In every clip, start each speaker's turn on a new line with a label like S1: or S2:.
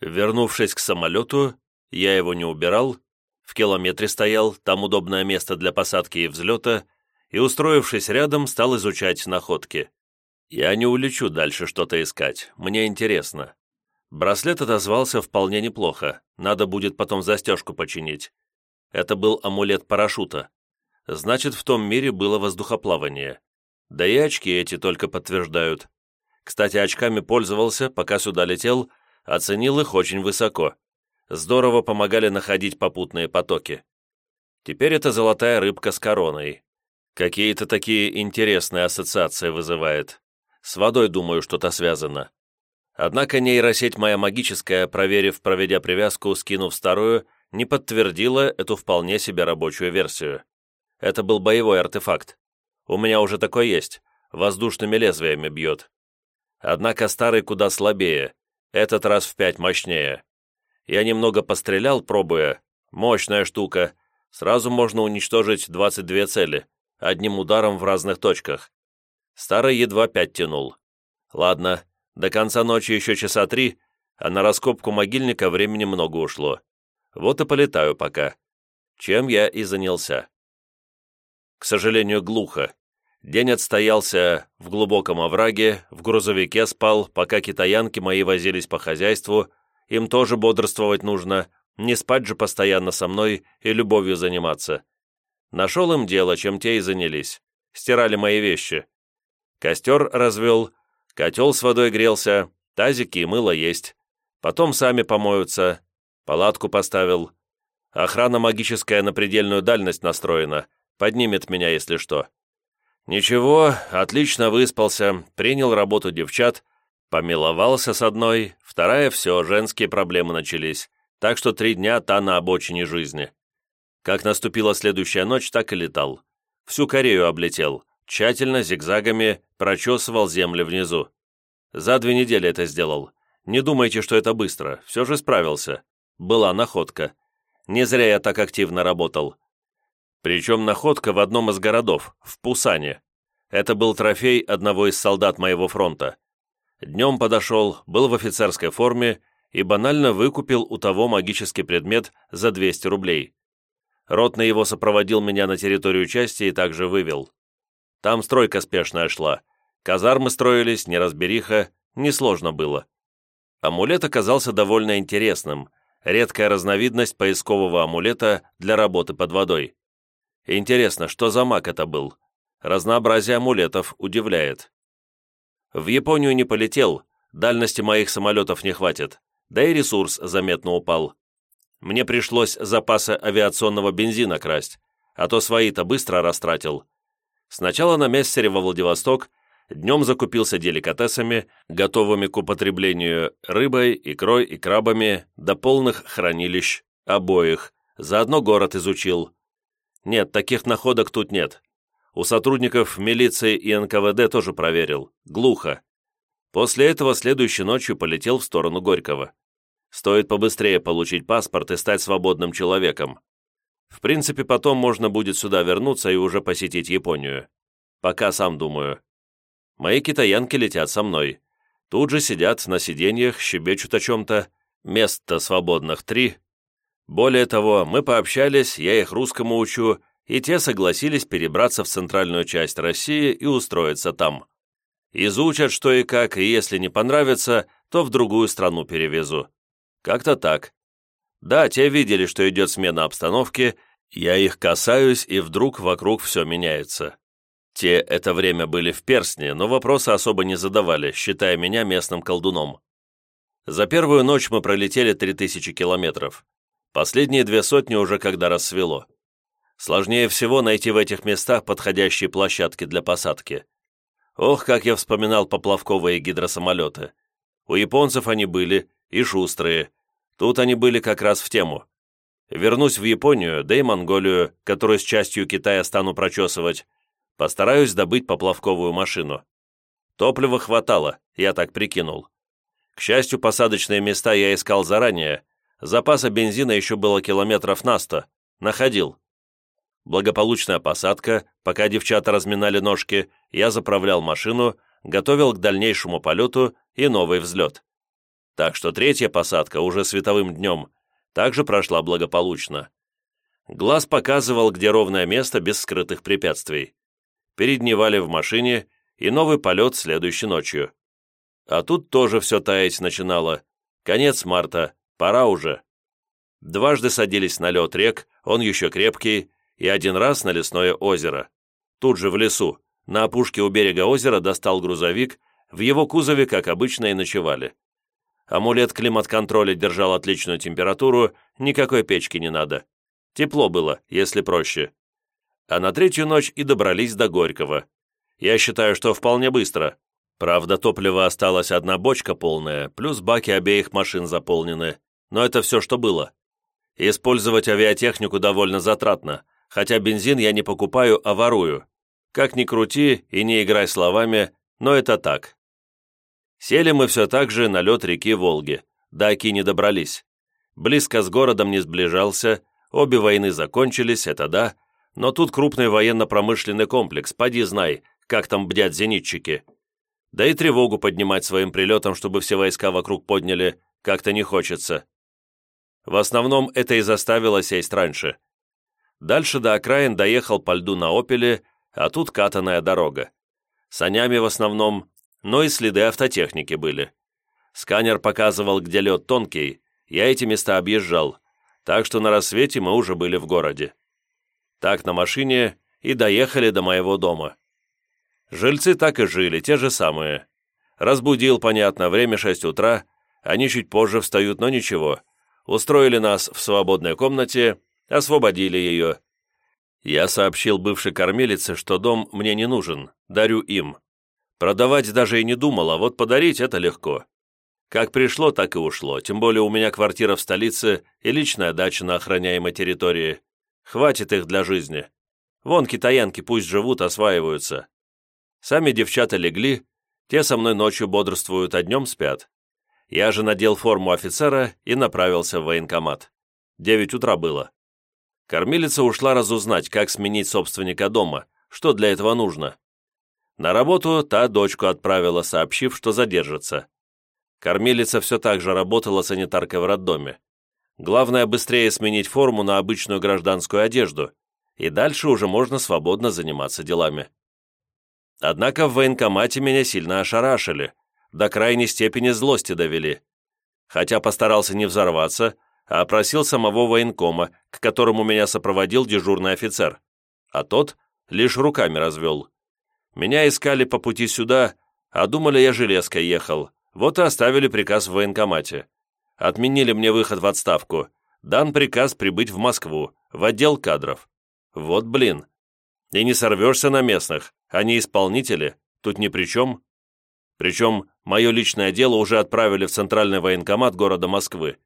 S1: Вернувшись к самолету, я его не убирал, в километре стоял, там удобное место для посадки и взлета, и, устроившись рядом, стал изучать находки. Я не улечу дальше что-то искать, мне интересно. Браслет отозвался вполне неплохо, надо будет потом застежку починить. Это был амулет парашюта. Значит, в том мире было воздухоплавание. Да и очки эти только подтверждают. Кстати, очками пользовался, пока сюда летел, оценил их очень высоко. Здорово помогали находить попутные потоки. Теперь это золотая рыбка с короной. Какие-то такие интересные ассоциации вызывает. С водой, думаю, что-то связано. Однако нейросеть моя магическая, проверив, проведя привязку, скинув старую, не подтвердила эту вполне себе рабочую версию. Это был боевой артефакт. У меня уже такой есть, воздушными лезвиями бьет. Однако старый куда слабее, этот раз в пять мощнее. Я немного пострелял, пробуя. Мощная штука. Сразу можно уничтожить 22 цели, одним ударом в разных точках. Старый едва пять тянул. Ладно, до конца ночи еще часа три, а на раскопку могильника времени много ушло. Вот и полетаю пока. Чем я и занялся. К сожалению, глухо. День отстоялся в глубоком овраге, в грузовике спал, пока китаянки мои возились по хозяйству, им тоже бодрствовать нужно, не спать же постоянно со мной и любовью заниматься. Нашел им дело, чем те и занялись. Стирали мои вещи. Костер развел, котел с водой грелся, тазики и мыло есть. Потом сами помоются. Палатку поставил. Охрана магическая на предельную дальность настроена. Поднимет меня, если что. Ничего, отлично выспался, принял работу девчат, помиловался с одной, вторая все, женские проблемы начались. Так что три дня та на обочине жизни. Как наступила следующая ночь, так и летал. Всю Корею облетел тщательно, зигзагами прочесывал земли внизу. За две недели это сделал. Не думайте, что это быстро, все же справился. Была находка. Не зря я так активно работал. Причем находка в одном из городов, в Пусане. Это был трофей одного из солдат моего фронта. Днем подошел, был в офицерской форме и банально выкупил у того магический предмет за 200 рублей. Ротный его сопроводил меня на территорию части и также вывел. Там стройка спешная шла. Казармы строились, неразбериха, несложно было. Амулет оказался довольно интересным. Редкая разновидность поискового амулета для работы под водой. Интересно, что за маг это был? Разнообразие амулетов удивляет. В Японию не полетел, дальности моих самолетов не хватит, да и ресурс заметно упал. Мне пришлось запасы авиационного бензина красть, а то свои-то быстро растратил. Сначала на мессере во Владивосток, днем закупился деликатесами, готовыми к употреблению рыбой, икрой и крабами, до полных хранилищ, обоих, заодно город изучил. Нет, таких находок тут нет. У сотрудников милиции и НКВД тоже проверил. Глухо. После этого следующей ночью полетел в сторону Горького. Стоит побыстрее получить паспорт и стать свободным человеком. В принципе, потом можно будет сюда вернуться и уже посетить Японию. Пока сам думаю. Мои китаянки летят со мной. Тут же сидят на сиденьях, щебечут о чем-то. Мест-то свободных три. Более того, мы пообщались, я их русскому учу, и те согласились перебраться в центральную часть России и устроиться там. Изучат, что и как, и если не понравится, то в другую страну перевезу. Как-то так. Да, те видели, что идет смена обстановки, я их касаюсь, и вдруг вокруг все меняется. Те это время были в перстне, но вопросы особо не задавали, считая меня местным колдуном. За первую ночь мы пролетели 3000 километров. Последние две сотни уже когда рассвело. Сложнее всего найти в этих местах подходящие площадки для посадки. Ох, как я вспоминал поплавковые гидросамолеты. У японцев они были, и шустрые, Тут они были как раз в тему. Вернусь в Японию, да и Монголию, которую с частью Китая стану прочесывать. Постараюсь добыть поплавковую машину. Топлива хватало, я так прикинул. К счастью, посадочные места я искал заранее. Запаса бензина еще было километров на сто. Находил. Благополучная посадка, пока девчата разминали ножки, я заправлял машину, готовил к дальнейшему полету и новый взлет. Так что третья посадка, уже световым днем, также прошла благополучно. Глаз показывал, где ровное место без скрытых препятствий. Передневали в машине и новый полет следующей ночью. А тут тоже все таять начинало. Конец марта, пора уже. Дважды садились на лед рек, он еще крепкий, и один раз на лесное озеро. Тут же в лесу, на опушке у берега озера достал грузовик, в его кузове, как обычно, и ночевали. Амулет климат-контроля держал отличную температуру, никакой печки не надо. Тепло было, если проще. А на третью ночь и добрались до Горького. Я считаю, что вполне быстро. Правда, топлива осталась одна бочка полная, плюс баки обеих машин заполнены. Но это все, что было. Использовать авиатехнику довольно затратно, хотя бензин я не покупаю, а ворую. Как ни крути и не играй словами, но это так. Сели мы все так же на лед реки Волги. До Оки не добрались. Близко с городом не сближался, обе войны закончились, это да, но тут крупный военно-промышленный комплекс, поди знай, как там бдят зенитчики. Да и тревогу поднимать своим прилетом, чтобы все войска вокруг подняли, как-то не хочется. В основном это и заставило сесть раньше. Дальше до окраин доехал по льду на «Опеле», а тут катаная дорога. Санями в основном, но и следы автотехники были. Сканер показывал, где лед тонкий, я эти места объезжал, так что на рассвете мы уже были в городе. Так на машине и доехали до моего дома. Жильцы так и жили, те же самые. Разбудил, понятно, время шесть утра, они чуть позже встают, но ничего. Устроили нас в свободной комнате, освободили ее. Я сообщил бывшей кормилице, что дом мне не нужен, дарю им. Продавать даже и не думал, а вот подарить это легко. Как пришло, так и ушло, тем более у меня квартира в столице и личная дача на охраняемой территории. Хватит их для жизни. Вон китаянки пусть живут, осваиваются. Сами девчата легли, те со мной ночью бодрствуют, а днем спят. Я же надел форму офицера и направился в военкомат. Девять утра было. Кормилица ушла разузнать, как сменить собственника дома, что для этого нужно. На работу та дочку отправила, сообщив, что задержится. Кормилица все так же работала санитаркой в роддоме. Главное, быстрее сменить форму на обычную гражданскую одежду, и дальше уже можно свободно заниматься делами. Однако в военкомате меня сильно ошарашили, до крайней степени злости довели. Хотя постарался не взорваться, а опросил самого военкома, к которому меня сопроводил дежурный офицер, а тот лишь руками развел. Меня искали по пути сюда, а думали, я железкой ехал. Вот и оставили приказ в военкомате. Отменили мне выход в отставку. Дан приказ прибыть в Москву, в отдел кадров. Вот блин. И не сорвешься на местных, они исполнители, тут ни при чем. Причем мое личное дело уже отправили в центральный военкомат города Москвы.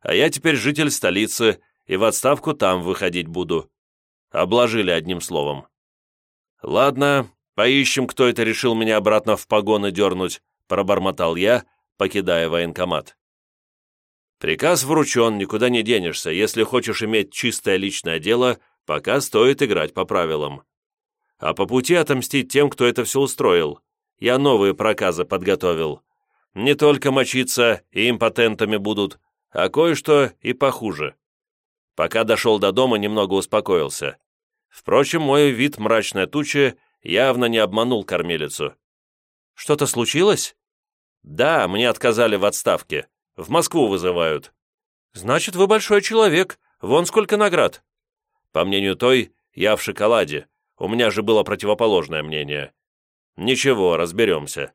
S1: А я теперь житель столицы и в отставку там выходить буду. Обложили одним словом. Ладно, «Поищем, кто это решил меня обратно в погоны дернуть», пробормотал я, покидая военкомат. Приказ вручен, никуда не денешься. Если хочешь иметь чистое личное дело, пока стоит играть по правилам. А по пути отомстить тем, кто это все устроил. Я новые проказы подготовил. Не только мочиться и импотентами будут, а кое-что и похуже. Пока дошел до дома, немного успокоился. Впрочем, мой вид мрачной тучи явно не обманул кормилицу. «Что-то случилось?» «Да, мне отказали в отставке. В Москву вызывают». «Значит, вы большой человек. Вон сколько наград». По мнению той, я в шоколаде. У меня же было противоположное мнение. Ничего, разберемся.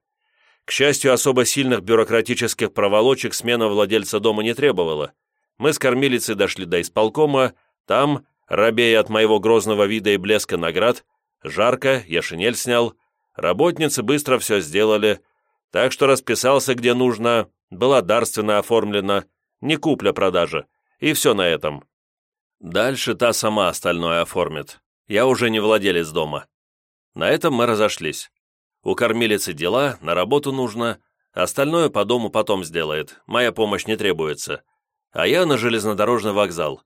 S1: К счастью, особо сильных бюрократических проволочек смена владельца дома не требовала. Мы с кормилицей дошли до исполкома, там, рабея от моего грозного вида и блеска наград, Жарко, я шинель снял, работницы быстро все сделали, так что расписался где нужно, была дарственно оформлена, не купля-продажа, и все на этом. Дальше та сама остальное оформит. Я уже не владелец дома. На этом мы разошлись. У кормилицы дела, на работу нужно, остальное по дому потом сделает, моя помощь не требуется. А я на железнодорожный вокзал.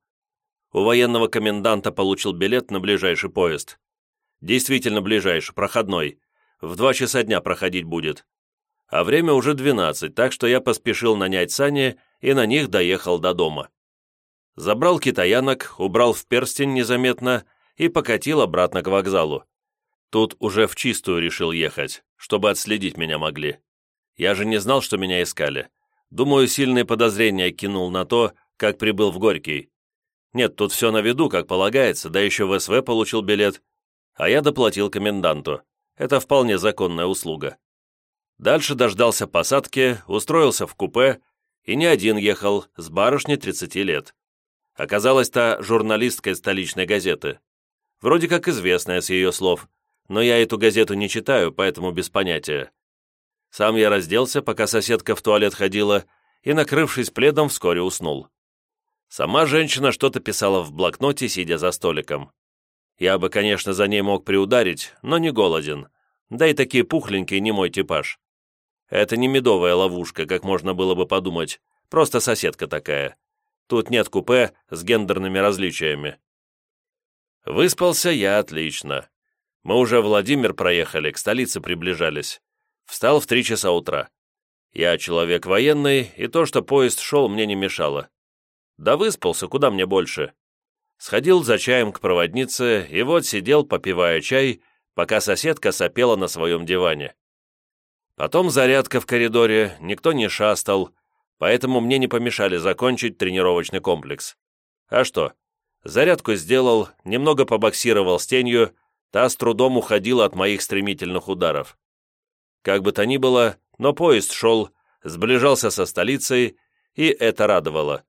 S1: У военного коменданта получил билет на ближайший поезд. Действительно ближайший, проходной. В два часа дня проходить будет. а время уже двенадцать, так что я поспешил нанять сани и на них доехал до дома. Забрал китаянок, убрал в перстень незаметно и покатил обратно к вокзалу. Тут уже в чистую решил ехать, чтобы отследить меня могли. Я же не знал, что меня искали. Думаю, сильные подозрения кинул на то, как прибыл в Горький. Нет, тут все на виду, как полагается, да еще в СВ получил билет. А я доплатил коменданту. Это вполне законная услуга. Дальше дождался посадки, устроился в купе, и не один ехал, с барышней 30 лет. Оказалась та журналистка из столичной газеты. Вроде как известная с ее слов, но я эту газету не читаю, поэтому без понятия. Сам я разделся, пока соседка в туалет ходила, и, накрывшись пледом, вскоре уснул. Сама женщина что-то писала в блокноте, сидя за столиком. Я бы, конечно, за ней мог приударить, но не голоден. Да и такие пухленькие не мой типаж. Это не медовая ловушка, как можно было бы подумать, просто соседка такая. Тут нет купе с гендерными различиями. Выспался я отлично. Мы уже Владимир проехали, к столице приближались. Встал в три часа утра. Я человек военный, и то, что поезд шел, мне не мешало. Да выспался, куда мне больше. Сходил за чаем к проводнице, и вот сидел, попивая чай, пока соседка сопела на своем диване. Потом зарядка в коридоре, никто не шастал, поэтому мне не помешали закончить тренировочный комплекс. А что? Зарядку сделал, немного побоксировал с тенью, та с трудом уходила от моих стремительных ударов. Как бы то ни было, но поезд шел, сближался со столицей, и это радовало.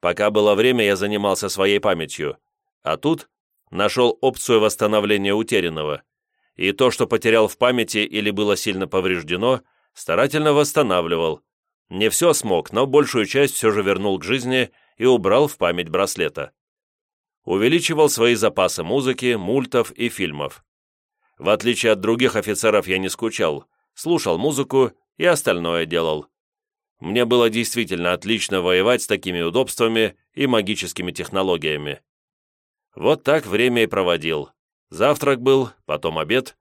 S1: Пока было время, я занимался своей памятью, а тут нашел опцию восстановления утерянного, и то, что потерял в памяти или было сильно повреждено, старательно восстанавливал. Не все смог, но большую часть все же вернул к жизни и убрал в память браслета. Увеличивал свои запасы музыки, мультов и фильмов. В отличие от других офицеров я не скучал, слушал музыку и остальное делал. Мне было действительно отлично воевать с такими удобствами и магическими технологиями. Вот так время и проводил. Завтрак был, потом обед.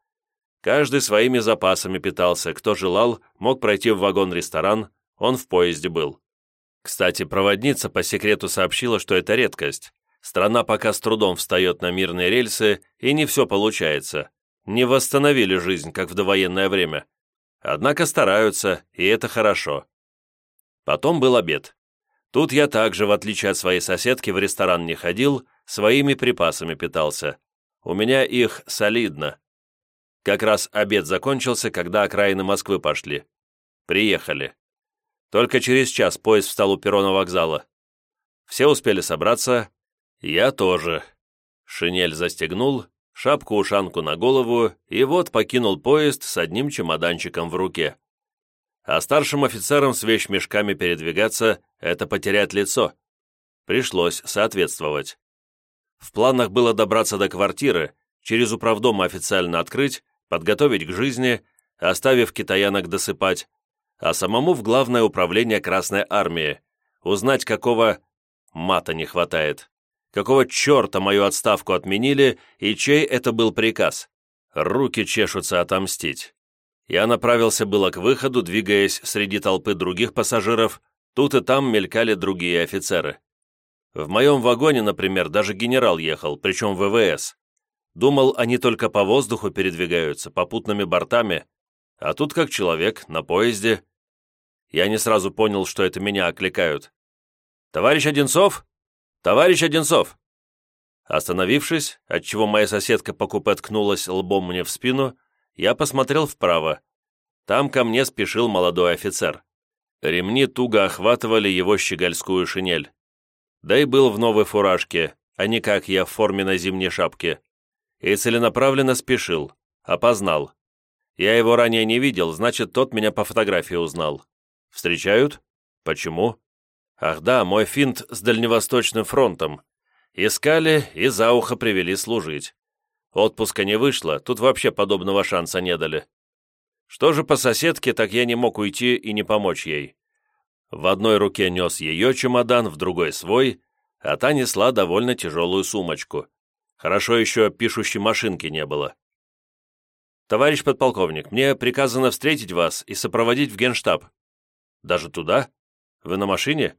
S1: Каждый своими запасами питался, кто желал, мог пройти в вагон-ресторан, он в поезде был. Кстати, проводница по секрету сообщила, что это редкость. Страна пока с трудом встает на мирные рельсы, и не все получается. Не восстановили жизнь, как в довоенное время. Однако стараются, и это хорошо. Потом был обед. Тут я также, в отличие от своей соседки, в ресторан не ходил, своими припасами питался. У меня их солидно. Как раз обед закончился, когда окраины Москвы пошли. Приехали. Только через час поезд встал у перрона вокзала. Все успели собраться. Я тоже. Шинель застегнул, шапку-ушанку на голову, и вот покинул поезд с одним чемоданчиком в руке. А старшим офицерам с вещмешками передвигаться — это потерять лицо. Пришлось соответствовать. В планах было добраться до квартиры, через управдом официально открыть, подготовить к жизни, оставив китаянок досыпать, а самому в Главное управление Красной Армии, узнать, какого мата не хватает. Какого черта мою отставку отменили и чей это был приказ? Руки чешутся отомстить. Я направился было к выходу, двигаясь среди толпы других пассажиров, тут и там мелькали другие офицеры. В моем вагоне, например, даже генерал ехал, причем ВВС. Думал, они только по воздуху передвигаются, попутными бортами, а тут как человек, на поезде. Я не сразу понял, что это меня окликают. «Товарищ Одинцов? «Товарищ Одинцов!» Остановившись, отчего моя соседка по купе ткнулась лбом мне в спину, я посмотрел вправо. Там ко мне спешил молодой офицер. Ремни туго охватывали его щегольскую шинель. Да и был в новой фуражке, а не как я в форме на зимней шапке. И целенаправленно спешил, опознал. Я его ранее не видел, значит, тот меня по фотографии узнал. Встречают? Почему? Ах да, мой финт с Дальневосточным фронтом. Искали и за ухо привели служить. Отпуска не вышло, тут вообще подобного шанса не дали. Что же по соседке, так я не мог уйти и не помочь ей. В одной руке нес ее чемодан, в другой свой, а та несла довольно тяжелую сумочку. Хорошо еще пишущей машинки не было. «Товарищ подполковник, мне приказано встретить вас и сопроводить в генштаб». «Даже туда? Вы на машине?»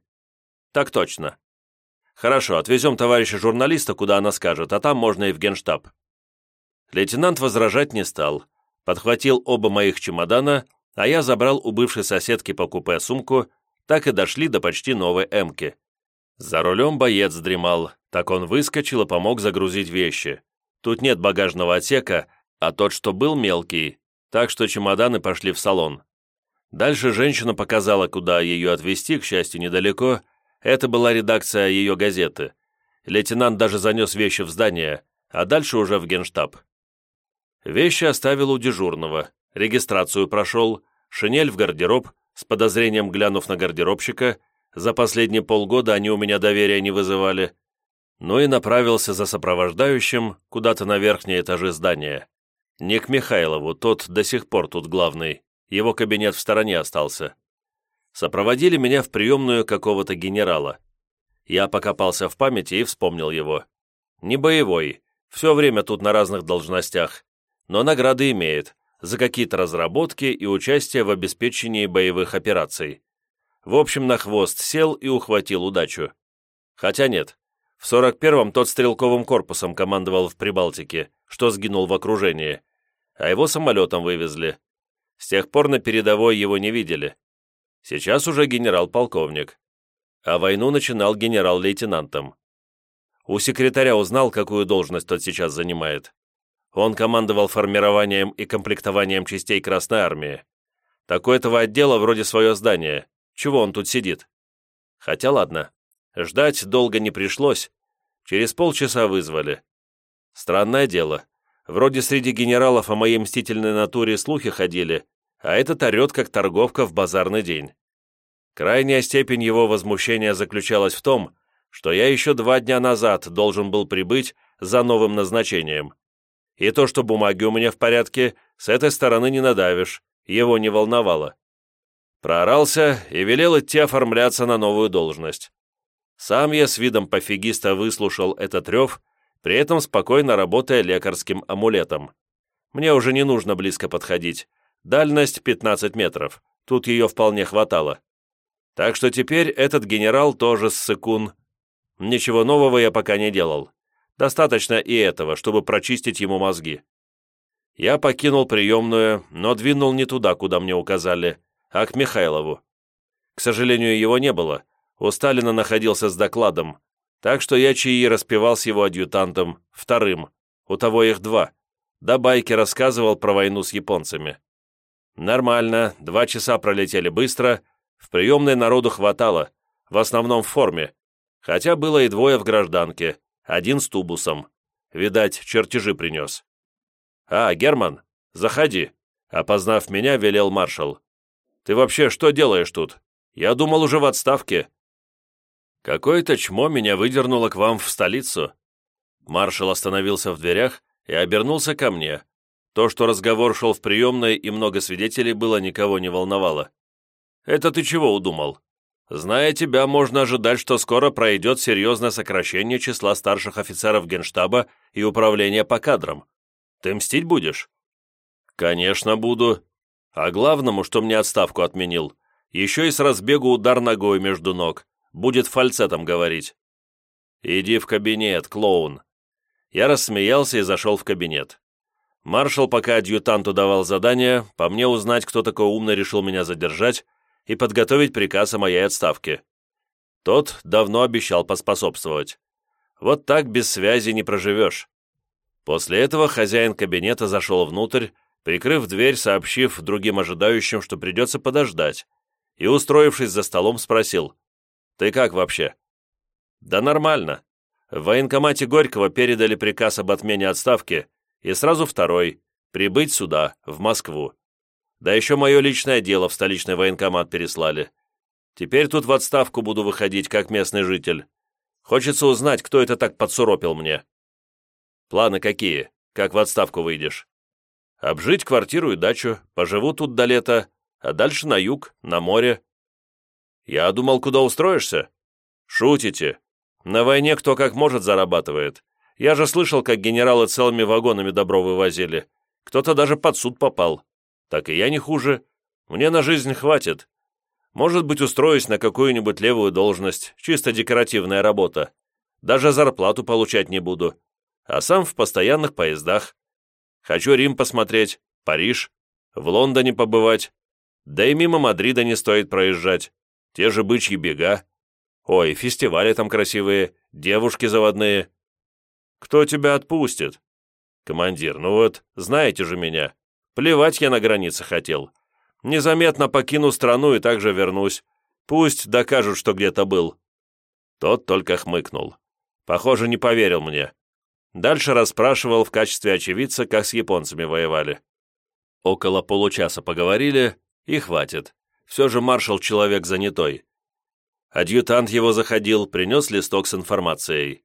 S1: «Так точно». «Хорошо, отвезем товарища журналиста, куда она скажет, а там можно и в генштаб». Лейтенант возражать не стал, подхватил оба моих чемодана, а я забрал у бывшей соседки по купе сумку, так и дошли до почти новой «Эмки». За рулем боец дремал, так он выскочил и помог загрузить вещи. Тут нет багажного отсека, а тот, что был мелкий, так что чемоданы пошли в салон. Дальше женщина показала, куда ее отвезти, к счастью, недалеко. Это была редакция ее газеты. Лейтенант даже занес вещи в здание, а дальше уже в генштаб. Вещи оставил у дежурного, регистрацию прошел, шинель в гардероб, с подозрением глянув на гардеробщика, за последние полгода они у меня доверия не вызывали, ну и направился за сопровождающим куда-то на верхние этажи здания. Не к Михайлову, тот до сих пор тут главный, его кабинет в стороне остался. Сопроводили меня в приемную какого-то генерала. Я покопался в памяти и вспомнил его. Не боевой, все время тут на разных должностях, но награды имеет за какие-то разработки и участие в обеспечении боевых операций. В общем, на хвост сел и ухватил удачу. Хотя нет, в 41-м тот стрелковым корпусом командовал в Прибалтике, что сгинул в окружении, а его самолетом вывезли. С тех пор на передовой его не видели. Сейчас уже генерал-полковник. А войну начинал генерал-лейтенантом. У секретаря узнал, какую должность тот сейчас занимает. Он командовал формированием и комплектованием частей Красной Армии. Такое-то отдела вроде свое здание. Чего он тут сидит? Хотя ладно. Ждать долго не пришлось. Через полчаса вызвали. Странное дело. Вроде среди генералов о моей мстительной натуре слухи ходили, а этот орет, как торговка в базарный день. Крайняя степень его возмущения заключалась в том, что я еще два дня назад должен был прибыть за новым назначением. И то, что бумаги у меня в порядке, с этой стороны не надавишь, его не волновало. Проорался и велел идти оформляться на новую должность. Сам я с видом пофигиста выслушал этот рев, при этом спокойно работая лекарским амулетом. Мне уже не нужно близко подходить. Дальность 15 метров. Тут ее вполне хватало. Так что теперь этот генерал тоже ссыкун. Ничего нового я пока не делал. Достаточно и этого, чтобы прочистить ему мозги. Я покинул приемную, но двинул не туда, куда мне указали, а к Михайлову. К сожалению, его не было. У Сталина находился с докладом, так что я чаи распевал с его адъютантом, вторым. У того их два. Да байки рассказывал про войну с японцами. Нормально, два часа пролетели быстро, в приемной народу хватало, в основном в форме, хотя было и двое в гражданке, один с тубусом. Видать, чертежи принес. «А, Герман, заходи», — опознав меня, велел маршал. «Ты вообще что делаешь тут? Я думал уже в отставке». «Какое-то чмо меня выдернуло к вам в столицу». Маршал остановился в дверях и обернулся ко мне. То, что разговор шел в приемной и много свидетелей было, никого не волновало. «Это ты чего удумал? Зная тебя, можно ожидать, что скоро пройдет серьезное сокращение числа старших офицеров Генштаба и управления по кадрам. Ты мстить будешь?» «Конечно буду. А главному, что мне отставку отменил, еще и с разбегу удар ногой между ног. Будет фальцетом говорить». «Иди в кабинет, клоун». Я рассмеялся и зашел в кабинет. Маршал, пока адъютанту давал задание, по мне узнать, кто такой умный решил меня задержать, и подготовить приказ о моей отставке. Тот давно обещал поспособствовать. Вот так без связи не проживешь. После этого хозяин кабинета зашел внутрь, прикрыв дверь, сообщив другим ожидающим, что придется подождать, и, устроившись за столом, спросил, «Ты как вообще?» «Да нормально. В военкомате Горького передали приказ об отмене отставки, и сразу второй — прибыть сюда, в Москву. Да еще мое личное дело в столичный военкомат переслали. Теперь тут в отставку буду выходить, как местный житель. Хочется узнать, кто это так подсуропил мне. Планы какие? Как в отставку выйдешь? Обжить квартиру и дачу, поживу тут до лета, а дальше на юг, на море. Я думал, куда устроишься? Шутите. На войне кто как может зарабатывает. Я же слышал, как генералы целыми вагонами добро вывозили. Кто-то даже под суд попал. Так и я не хуже. Мне на жизнь хватит. Может быть, устроюсь на какую-нибудь левую должность, чисто декоративная работа. Даже зарплату получать не буду. А сам в постоянных поездах. Хочу Рим посмотреть, Париж, в Лондоне побывать. Да и мимо Мадрида не стоит проезжать. Те же бычьи бега. Ой, фестивали там красивые, девушки заводные. Кто тебя отпустит? Командир, ну вот, знаете же меня. Плевать я на границе хотел. Незаметно покину страну и также вернусь. Пусть докажут, что где-то был». Тот только хмыкнул. Похоже, не поверил мне. Дальше расспрашивал в качестве очевидца, как с японцами воевали. Около получаса поговорили, и хватит. Все же маршал человек занятой. Адъютант его заходил, принес листок с информацией.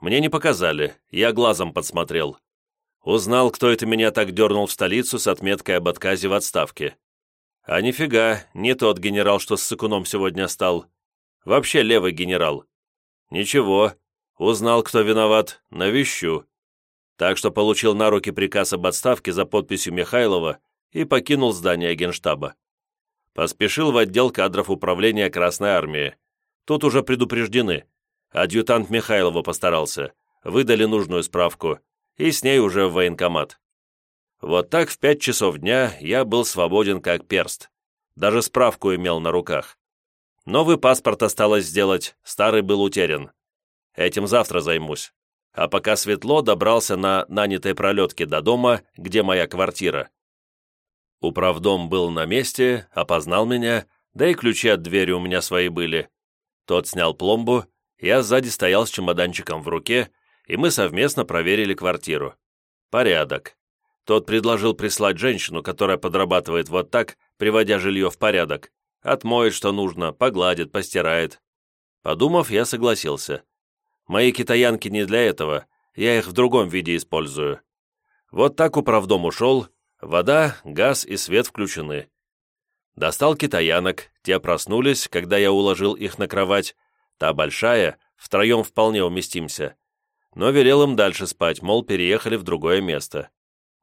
S1: Мне не показали, я глазом подсмотрел. Узнал, кто это меня так дернул в столицу с отметкой об отказе в отставке. А нифига, не тот генерал, что с Сыкуном сегодня стал. Вообще левый генерал. Ничего, узнал, кто виноват, навещу. Так что получил на руки приказ об отставке за подписью Михайлова и покинул здание генштаба. Поспешил в отдел кадров управления Красной Армии. Тут уже предупреждены. Адъютант Михайлова постарался. Выдали нужную справку и с ней уже в военкомат. Вот так в пять часов дня я был свободен как перст. Даже справку имел на руках. Новый паспорт осталось сделать, старый был утерян. Этим завтра займусь. А пока светло, добрался на нанятой пролетке до дома, где моя квартира. Управдом был на месте, опознал меня, да и ключи от двери у меня свои были. Тот снял пломбу, я сзади стоял с чемоданчиком в руке и мы совместно проверили квартиру. Порядок. Тот предложил прислать женщину, которая подрабатывает вот так, приводя жилье в порядок. Отмоет, что нужно, погладит, постирает. Подумав, я согласился. Мои китаянки не для этого, я их в другом виде использую. Вот так управдом ушел, вода, газ и свет включены. Достал китаянок, те проснулись, когда я уложил их на кровать. Та большая, втроем вполне уместимся но велел им дальше спать, мол, переехали в другое место.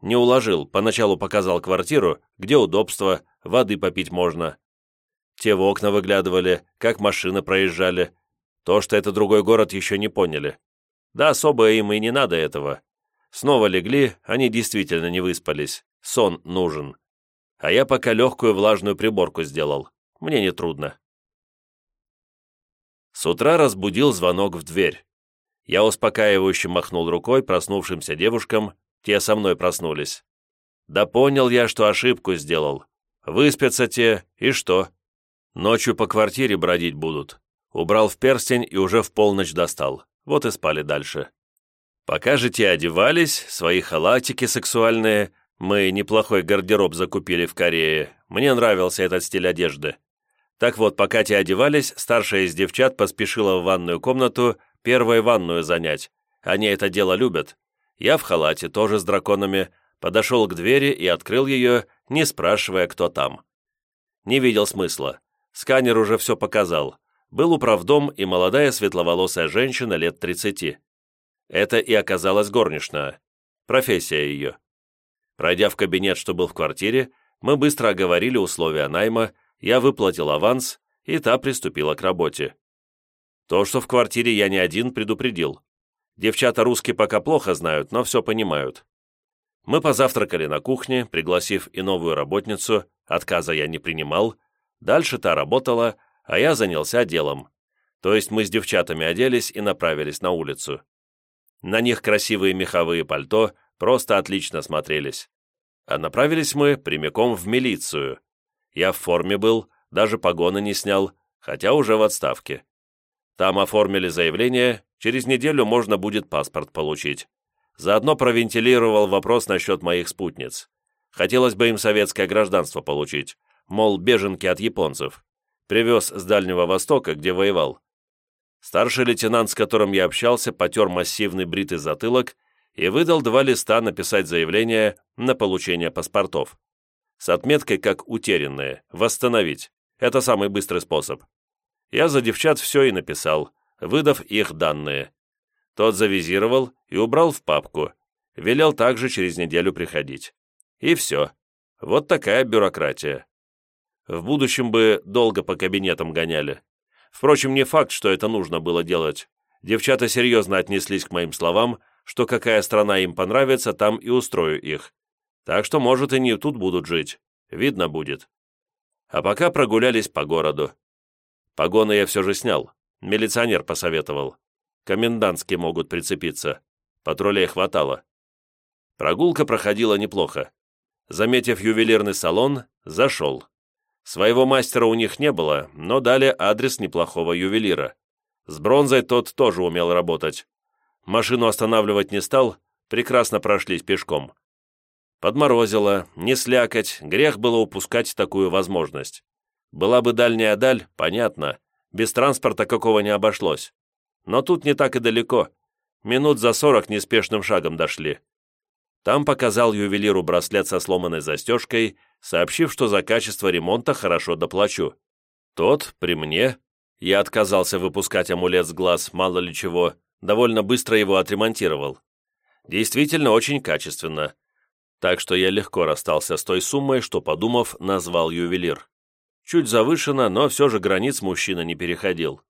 S1: Не уложил, поначалу показал квартиру, где удобство, воды попить можно. Те в окна выглядывали, как машины проезжали. То, что это другой город, еще не поняли. Да особо им и не надо этого. Снова легли, они действительно не выспались. Сон нужен. А я пока легкую влажную приборку сделал. Мне не трудно. С утра разбудил звонок в дверь. Я успокаивающе махнул рукой проснувшимся девушкам, те со мной проснулись. Да понял я, что ошибку сделал. Выспятся те, и что? Ночью по квартире бродить будут. Убрал в перстень и уже в полночь достал. Вот и спали дальше. Пока же те одевались, свои халатики сексуальные, мы неплохой гардероб закупили в Корее. Мне нравился этот стиль одежды. Так вот, пока те одевались, старшая из девчат поспешила в ванную комнату первой ванную занять. Они это дело любят. Я в халате, тоже с драконами, подошел к двери и открыл ее, не спрашивая, кто там. Не видел смысла. Сканер уже все показал. Был управдом и молодая светловолосая женщина лет 30. Это и оказалась горничная. Профессия ее. Пройдя в кабинет, что был в квартире, мы быстро оговорили условия найма, я выплатил аванс, и та приступила к работе. То, что в квартире я не один, предупредил. Девчата русский пока плохо знают, но все понимают. Мы позавтракали на кухне, пригласив и новую работницу, отказа я не принимал. Дальше та работала, а я занялся делом. То есть мы с девчатами оделись и направились на улицу. На них красивые меховые пальто просто отлично смотрелись. А направились мы прямиком в милицию. Я в форме был, даже погоны не снял, хотя уже в отставке. Там оформили заявление, через неделю можно будет паспорт получить. Заодно провентилировал вопрос насчет моих спутниц. Хотелось бы им советское гражданство получить, мол, беженки от японцев. Привез с Дальнего Востока, где воевал. Старший лейтенант, с которым я общался, потер массивный бритый затылок и выдал два листа написать заявление на получение паспортов. С отметкой как утерянные, восстановить. Это самый быстрый способ. Я за девчат все и написал, выдав их данные. Тот завизировал и убрал в папку. Велел также через неделю приходить. И все. Вот такая бюрократия. В будущем бы долго по кабинетам гоняли. Впрочем, не факт, что это нужно было делать. Девчата серьезно отнеслись к моим словам, что какая страна им понравится, там и устрою их. Так что, может, и не тут будут жить. Видно будет. А пока прогулялись по городу. Погоны я все же снял. Милиционер посоветовал. Комендантские могут прицепиться. Патрулей хватало. Прогулка проходила неплохо. Заметив ювелирный салон, зашел. Своего мастера у них не было, но дали адрес неплохого ювелира. С бронзой тот тоже умел работать. Машину останавливать не стал, прекрасно прошлись пешком. Подморозило, не слякоть, грех было упускать такую возможность. Была бы дальняя даль, понятно, без транспорта какого не обошлось. Но тут не так и далеко. Минут за сорок неспешным шагом дошли. Там показал ювелиру браслет со сломанной застежкой, сообщив, что за качество ремонта хорошо доплачу. Тот, при мне, я отказался выпускать амулет с глаз, мало ли чего, довольно быстро его отремонтировал. Действительно очень качественно. Так что я легко расстался с той суммой, что, подумав, назвал ювелир. Чуть завышено, но все же границ мужчина не переходил.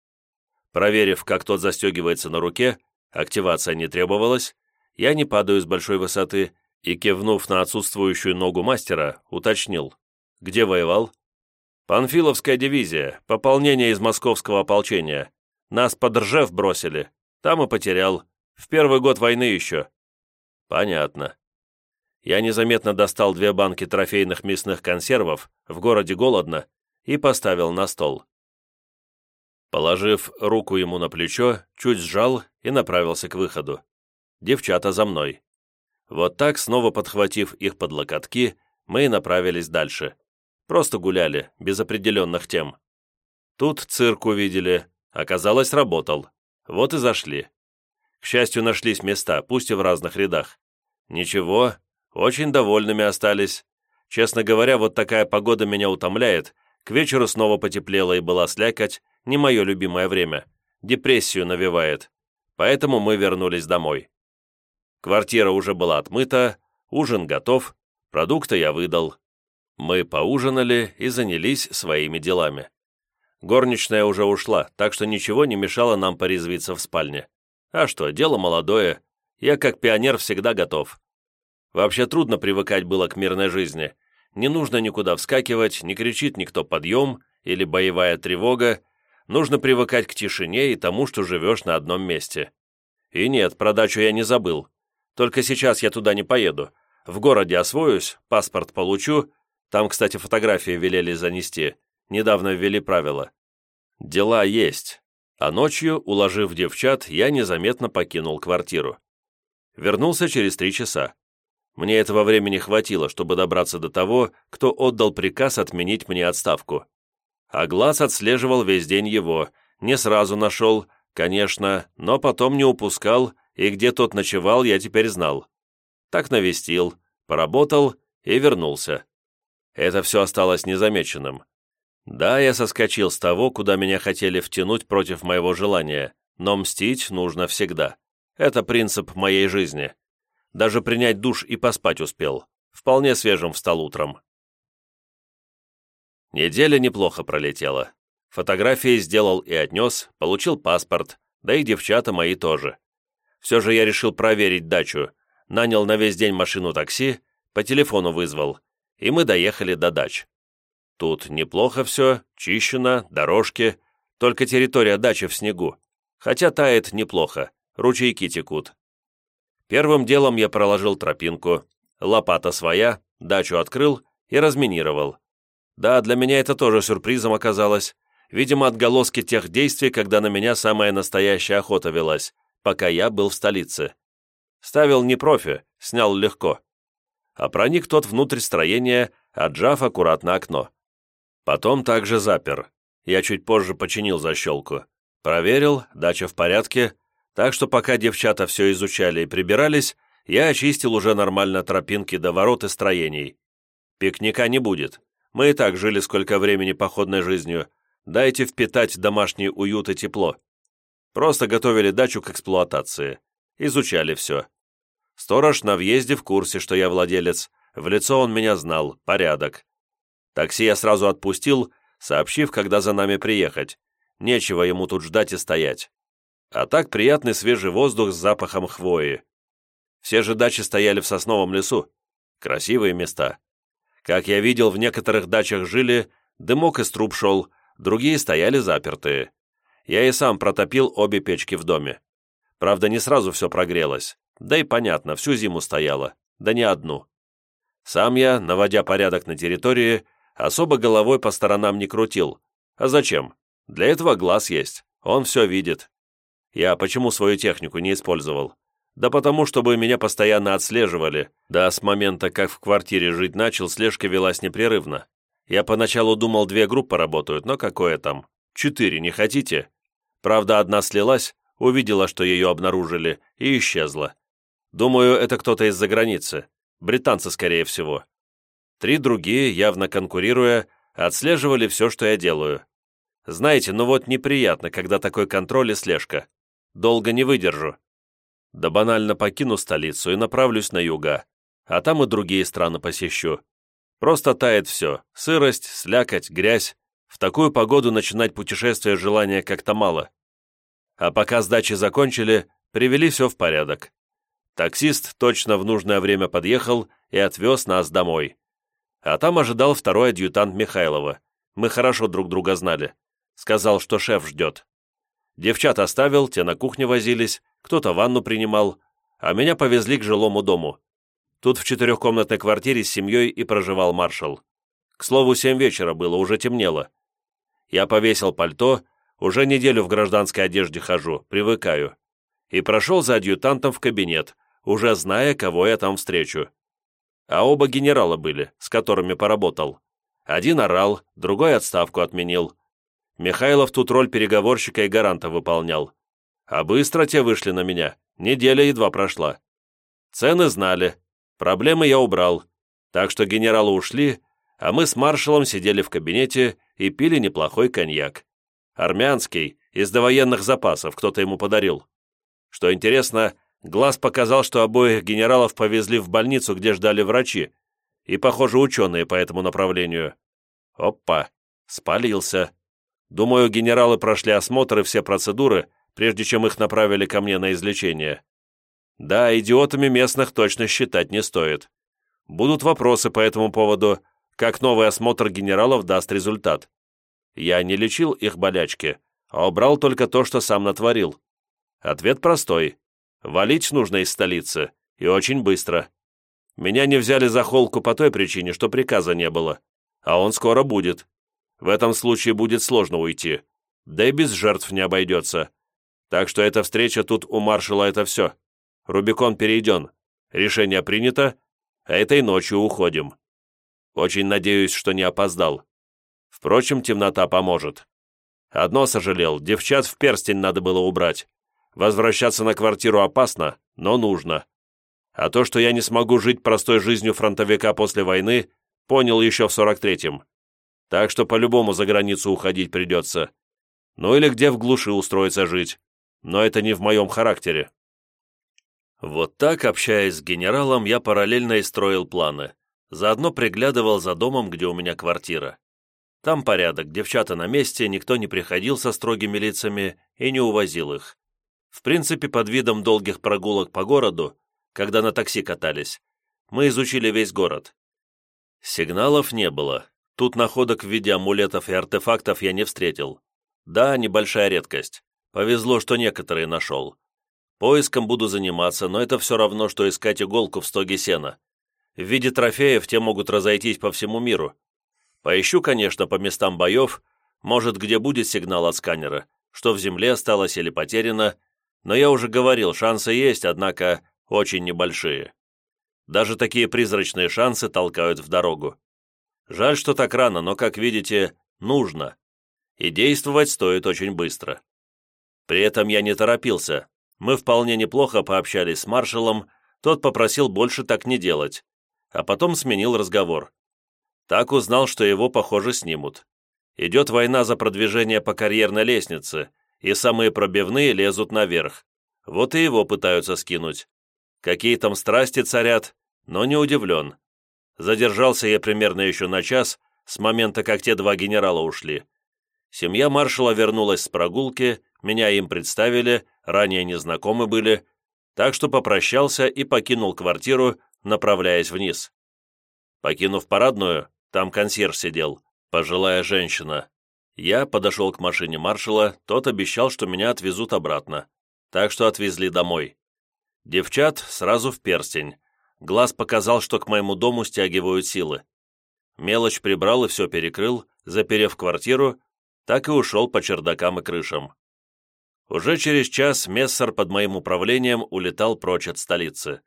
S1: Проверив, как тот застегивается на руке, активация не требовалась, я не падаю с большой высоты и, кивнув на отсутствующую ногу мастера, уточнил. «Где воевал?» «Панфиловская дивизия, пополнение из московского ополчения. Нас под Ржев бросили. Там и потерял. В первый год войны еще». «Понятно». Я незаметно достал две банки трофейных мясных консервов, в городе голодно, и поставил на стол. Положив руку ему на плечо, чуть сжал и направился к выходу девчата за мной. Вот так, снова подхватив их под локотки, мы и направились дальше. Просто гуляли, без определенных тем. Тут цирк увидели, оказалось, работал. Вот и зашли. К счастью, нашлись места, пусть и в разных рядах. Ничего, очень довольными остались. Честно говоря, вот такая погода меня утомляет. К вечеру снова потеплело и была слякоть, не мое любимое время. Депрессию навевает. Поэтому мы вернулись домой. Квартира уже была отмыта, ужин готов, продукты я выдал. Мы поужинали и занялись своими делами. Горничная уже ушла, так что ничего не мешало нам порезвиться в спальне. А что, дело молодое, я как пионер всегда готов. Вообще трудно привыкать было к мирной жизни. Не нужно никуда вскакивать, не кричит никто подъем или боевая тревога. Нужно привыкать к тишине и тому, что живешь на одном месте. И нет, про дачу я не забыл. Только сейчас я туда не поеду. В городе освоюсь, паспорт получу. Там, кстати, фотографии велели занести. Недавно ввели правила. Дела есть. А ночью, уложив девчат, я незаметно покинул квартиру. Вернулся через три часа. Мне этого времени хватило, чтобы добраться до того, кто отдал приказ отменить мне отставку. А глаз отслеживал весь день его, не сразу нашел, конечно, но потом не упускал и где тот ночевал, я теперь знал. Так навестил, поработал и вернулся. Это все осталось незамеченным. Да, я соскочил с того, куда меня хотели втянуть против моего желания, но мстить нужно всегда. Это принцип моей жизни. Даже принять душ и поспать успел. Вполне свежим встал утром. Неделя неплохо пролетела. Фотографии сделал и отнес, получил паспорт, да и девчата мои тоже. Все же я решил проверить дачу, нанял на весь день машину такси, по телефону вызвал, и мы доехали до дач. Тут неплохо все, чищено, дорожки, только территория дачи в снегу, хотя тает неплохо, ручейки текут. Первым делом я проложил тропинку, лопата своя, дачу открыл и разминировал. Да, для меня это тоже сюрпризом оказалось. Видимо, отголоски тех действий, когда на меня самая настоящая охота велась, пока я был в столице. Ставил не профи, снял легко. А проник тот внутрь строения, отжав аккуратно окно. Потом также запер. Я чуть позже починил защелку. Проверил, дача в порядке, так что пока девчата все изучали и прибирались, я очистил уже нормально тропинки до ворот и строений. Пикника не будет. Мы и так жили сколько времени походной жизнью. Дайте впитать домашний уют и тепло. Просто готовили дачу к эксплуатации. Изучали все. Сторож на въезде в курсе, что я владелец, В лицо он меня знал, порядок. Такси я сразу отпустил, сообщив, когда за нами приехать. Нечего ему тут ждать и стоять. А так приятный свежий воздух с запахом хвои. Все же дачи стояли в сосновом лесу. Красивые места. Как я видел, в некоторых дачах жили, дымок из труб шел, другие стояли запертые. Я и сам протопил обе печки в доме. Правда, не сразу все прогрелось. Да и понятно, всю зиму стояло, да не одну. Сам я, наводя порядок на территории, особо головой по сторонам не крутил. А зачем? Для этого глаз есть, он все видит. Я почему свою технику не использовал? Да потому, чтобы меня постоянно отслеживали. Да, с момента, как в квартире жить начал, слежка велась непрерывно. Я поначалу думал, две группы работают, но какое там? Четыре, не хотите? Правда, одна слилась, увидела, что ее обнаружили, и исчезла. Думаю, это кто-то из-за границы. Британцы, скорее всего. Три другие, явно конкурируя, отслеживали все, что я делаю. Знаете, ну вот неприятно, когда такой контроль и слежка. Долго не выдержу. Да банально покину столицу и направлюсь на юга, а там и другие страны посещу. Просто тает все. Сырость, слякоть, грязь. В такую погоду начинать путешествие желания как-то мало. А пока сдачи закончили, привели все в порядок. Таксист точно в нужное время подъехал и отвез нас домой. А там ожидал второй адъютант Михайлова. Мы хорошо друг друга знали. Сказал, что шеф ждет. Девчат оставил, те на кухне возились, кто-то ванну принимал, а меня повезли к жилому дому. Тут в четырехкомнатной квартире с семьей и проживал маршал. К слову, семь вечера было, уже темнело. Я повесил пальто, уже неделю в гражданской одежде хожу, привыкаю. И прошел за адъютантом в кабинет, уже зная, кого я там встречу. А оба генерала были, с которыми поработал. Один орал, другой отставку отменил. Михайлов тут роль переговорщика и гаранта выполнял. А быстро те вышли на меня, неделя едва прошла. Цены знали, проблемы я убрал, так что генералы ушли, а мы с маршалом сидели в кабинете и пили неплохой коньяк. Армянский, из довоенных запасов, кто-то ему подарил. Что интересно, глаз показал, что обоих генералов повезли в больницу, где ждали врачи, и, похоже, ученые по этому направлению. Опа, спалился. Думаю, генералы прошли осмотр и все процедуры, прежде чем их направили ко мне на излечение. Да, идиотами местных точно считать не стоит. Будут вопросы по этому поводу, как новый осмотр генералов даст результат. Я не лечил их болячки, а убрал только то, что сам натворил. Ответ простой. Валить нужно из столицы, и очень быстро. Меня не взяли за холку по той причине, что приказа не было. А он скоро будет. В этом случае будет сложно уйти. Да и без жертв не обойдется. Так что эта встреча тут у маршала это все. Рубикон перейден. Решение принято, а этой ночью уходим. Очень надеюсь, что не опоздал. Впрочем, темнота поможет. Одно сожалел, девчат в перстень надо было убрать. Возвращаться на квартиру опасно, но нужно. А то, что я не смогу жить простой жизнью фронтовика после войны, понял еще в 43-м так что по-любому за границу уходить придется. Ну или где в глуши устроиться жить. Но это не в моем характере. Вот так, общаясь с генералом, я параллельно и строил планы. Заодно приглядывал за домом, где у меня квартира. Там порядок, девчата на месте, никто не приходил со строгими лицами и не увозил их. В принципе, под видом долгих прогулок по городу, когда на такси катались, мы изучили весь город. Сигналов не было, Тут находок в виде амулетов и артефактов я не встретил. Да, небольшая редкость. Повезло, что некоторые нашел. Поиском буду заниматься, но это все равно, что искать иголку в стоге сена. В виде трофеев те могут разойтись по всему миру. Поищу, конечно, по местам боев, может, где будет сигнал от сканера, что в земле осталось или потеряно, но я уже говорил, шансы есть, однако очень небольшие. Даже такие призрачные шансы толкают в дорогу. Жаль, что так рано, но, как видите, нужно. И действовать стоит очень быстро. При этом я не торопился. Мы вполне неплохо пообщались с маршалом, тот попросил больше так не делать, а потом сменил разговор. Так узнал, что его, похоже, снимут. Идет война за продвижение по карьерной лестнице, и самые пробивные лезут наверх. Вот и его пытаются скинуть. Какие там страсти царят, но не удивлен. Задержался я примерно еще на час, с момента, как те два генерала ушли. Семья маршала вернулась с прогулки, меня им представили, ранее незнакомы были, так что попрощался и покинул квартиру, направляясь вниз. Покинув парадную, там консьерж сидел, пожилая женщина. Я подошел к машине маршала, тот обещал, что меня отвезут обратно. Так что отвезли домой. Девчат сразу в перстень. Глаз показал, что к моему дому стягивают силы. Мелочь прибрал и все перекрыл, заперев квартиру, так и ушел по чердакам и крышам. Уже через час Мессер под моим управлением улетал прочь от столицы.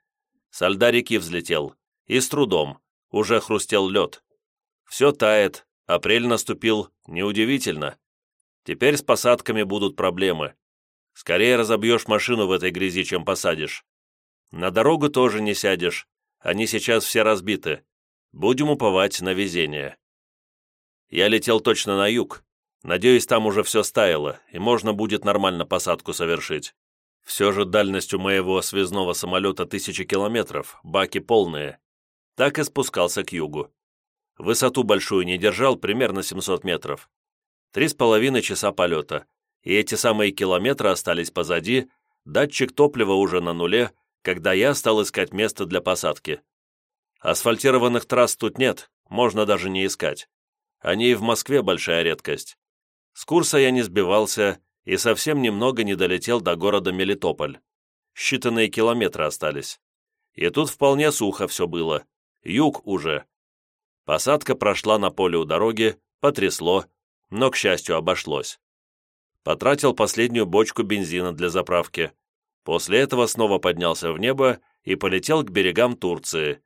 S1: Со льда реки взлетел. И с трудом. Уже хрустел лед. Все тает. Апрель наступил. Неудивительно. Теперь с посадками будут проблемы. Скорее разобьешь машину в этой грязи, чем посадишь. На дорогу тоже не сядешь. Они сейчас все разбиты. Будем уповать на везение. Я летел точно на юг. Надеюсь, там уже все стаяло, и можно будет нормально посадку совершить. Все же дальность у моего связного самолета тысячи километров, баки полные. Так и спускался к югу. Высоту большую не держал, примерно 700 метров. Три с половиной часа полета, и эти самые километры остались позади, датчик топлива уже на нуле, когда я стал искать место для посадки. Асфальтированных трасс тут нет, можно даже не искать. Они и в Москве большая редкость. С курса я не сбивался и совсем немного не долетел до города Мелитополь. Считанные километры остались. И тут вполне сухо все было. Юг уже. Посадка прошла на поле у дороги, потрясло, но, к счастью, обошлось. Потратил последнюю бочку бензина для заправки. После этого снова поднялся в небо и полетел к берегам Турции,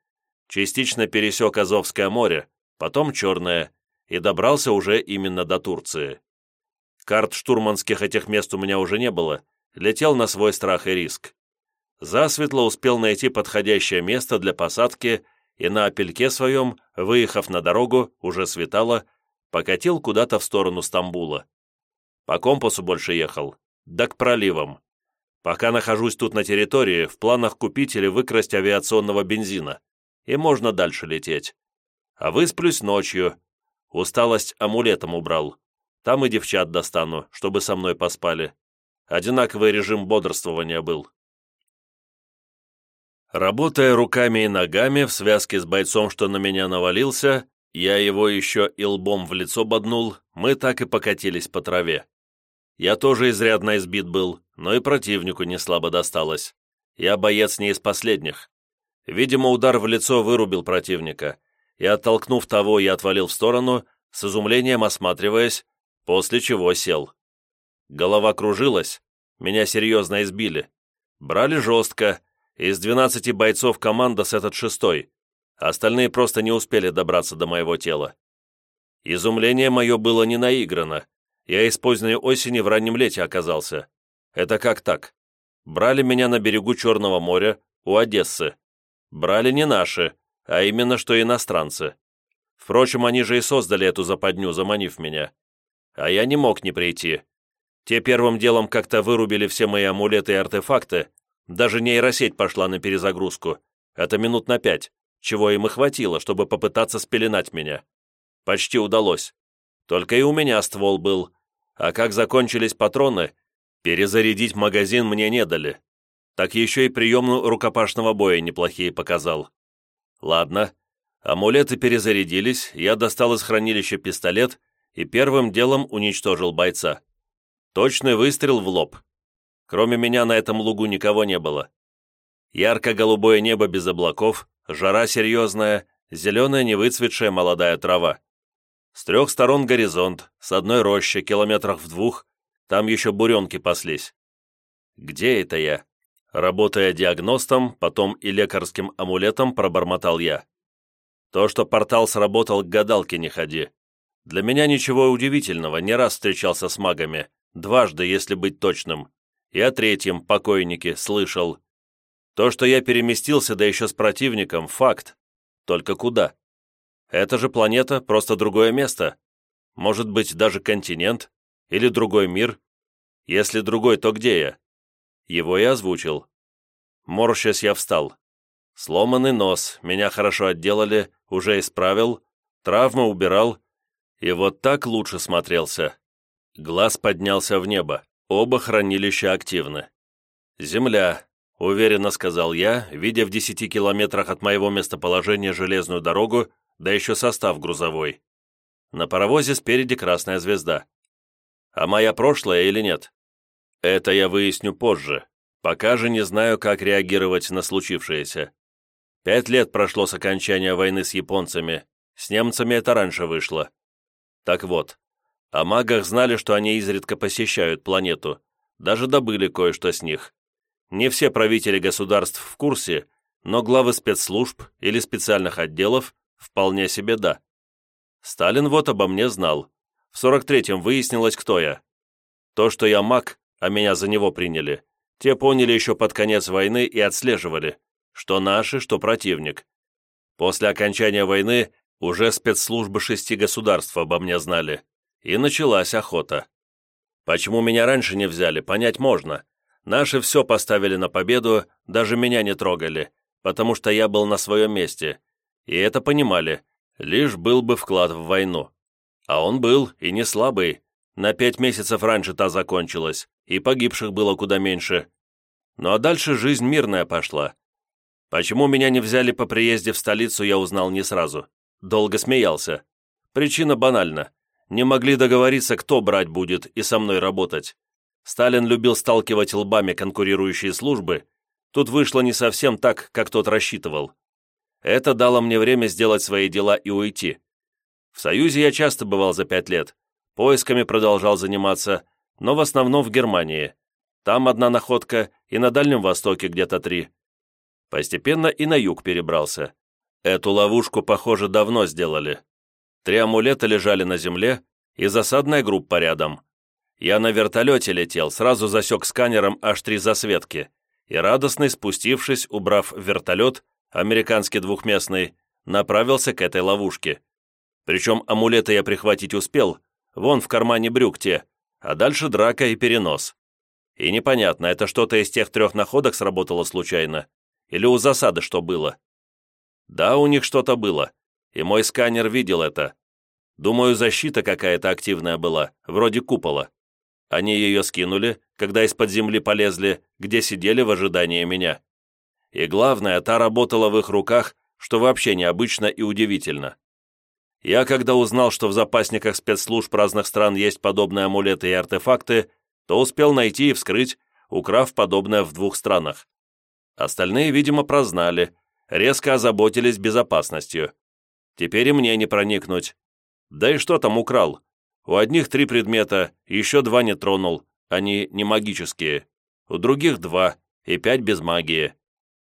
S1: частично пересек Азовское море, потом Черное, и добрался уже именно до Турции. Карт штурманских этих мест у меня уже не было, летел на свой страх и риск. Засветло успел найти подходящее место для посадки и на опельке своем, выехав на дорогу, уже светало, покатил куда-то в сторону Стамбула. По компасу больше ехал, да к проливам. Пока нахожусь тут на территории, в планах купить или выкрасть авиационного бензина и можно дальше лететь. А высплюсь ночью. Усталость амулетом убрал. Там и девчат достану, чтобы со мной поспали. Одинаковый режим бодрствования был. Работая руками и ногами в связке с бойцом, что на меня навалился, я его еще и лбом в лицо боднул, мы так и покатились по траве. Я тоже изрядно избит был, но и противнику не слабо досталось. Я боец не из последних. Видимо, удар в лицо вырубил противника, и, оттолкнув того, я отвалил в сторону, с изумлением осматриваясь, после чего сел. Голова кружилась, меня серьезно избили. Брали жестко, из 12 бойцов команда с этот шестой, остальные просто не успели добраться до моего тела. Изумление мое было не наиграно. Я из поздней осени в раннем лете оказался. Это как так? Брали меня на берегу Черного моря, у Одессы. Брали не наши, а именно что иностранцы. Впрочем, они же и создали эту западню, заманив меня. А я не мог не прийти. Те первым делом как-то вырубили все мои амулеты и артефакты, даже нейросеть пошла на перезагрузку. Это минут на пять, чего им и хватило, чтобы попытаться спеленать меня. Почти удалось. Только и у меня ствол был. А как закончились патроны, перезарядить магазин мне не дали так еще и приемну рукопашного боя неплохие показал. Ладно, амулеты перезарядились, я достал из хранилища пистолет и первым делом уничтожил бойца. Точный выстрел в лоб. Кроме меня на этом лугу никого не было. Ярко-голубое небо без облаков, жара серьезная, зеленая невыцветшая молодая трава. С трех сторон горизонт, с одной рощи, километрах в двух, там еще буренки паслись. Где это я? Работая диагностом, потом и лекарским амулетом, пробормотал я. То, что портал сработал, к гадалке не ходи. Для меня ничего удивительного, не раз встречался с магами, дважды, если быть точным. И о третьем, покойнике, слышал. То, что я переместился, да еще с противником, факт. Только куда? Это же планета, просто другое место. Может быть, даже континент? Или другой мир? Если другой, то где я? Его и озвучил. Морщась я встал. Сломанный нос, меня хорошо отделали, уже исправил, травмы убирал, и вот так лучше смотрелся. Глаз поднялся в небо, оба хранилища активны. «Земля», — уверенно сказал я, видя в десяти километрах от моего местоположения железную дорогу, да еще состав грузовой. На паровозе спереди красная звезда. А моя прошлая или нет? Это я выясню позже. Пока же не знаю, как реагировать на случившееся. Пять лет прошло с окончания войны с японцами. С немцами это раньше вышло. Так вот, о магах знали, что они изредка посещают планету. Даже добыли кое-что с них. Не все правители государств в курсе, но главы спецслужб или специальных отделов вполне себе да. Сталин вот обо мне знал. В 43-м выяснилось, кто я. То, что я маг, а меня за него приняли, те поняли еще под конец войны и отслеживали что наши, что противник. После окончания войны уже спецслужбы шести государств обо мне знали, и началась охота. Почему меня раньше не взяли, понять можно. Наши все поставили на победу, даже меня не трогали, потому что я был на своем месте, и это понимали, лишь был бы вклад в войну. А он был, и не слабый. На пять месяцев раньше та закончилась, и погибших было куда меньше. Ну а дальше жизнь мирная пошла, Почему меня не взяли по приезде в столицу, я узнал не сразу. Долго смеялся. Причина банальна. Не могли договориться, кто брать будет и со мной работать. Сталин любил сталкивать лбами конкурирующие службы. Тут вышло не совсем так, как тот рассчитывал. Это дало мне время сделать свои дела и уйти. В Союзе я часто бывал за пять лет. Поисками продолжал заниматься, но в основном в Германии. Там одна находка и на Дальнем Востоке где-то три. Постепенно и на юг перебрался. Эту ловушку, похоже, давно сделали. Три амулета лежали на земле, и засадная группа рядом. Я на вертолете летел, сразу засек сканером аж три засветки, и радостный, спустившись, убрав вертолет, американский двухместный, направился к этой ловушке. Причем амулеты я прихватить успел, вон в кармане брюк те, а дальше драка и перенос. И непонятно, это что-то из тех трех находок сработало случайно, или у засады что было? Да, у них что-то было, и мой сканер видел это. Думаю, защита какая-то активная была, вроде купола. Они ее скинули, когда из-под земли полезли, где сидели в ожидании меня. И главное, та работала в их руках, что вообще необычно и удивительно. Я, когда узнал, что в запасниках спецслужб разных стран есть подобные амулеты и артефакты, то успел найти и вскрыть, украв подобное в двух странах. Остальные, видимо, прознали, резко озаботились безопасностью. Теперь и мне не проникнуть. Да и что там украл? У одних три предмета, еще два не тронул, они не магические. У других два, и пять без магии.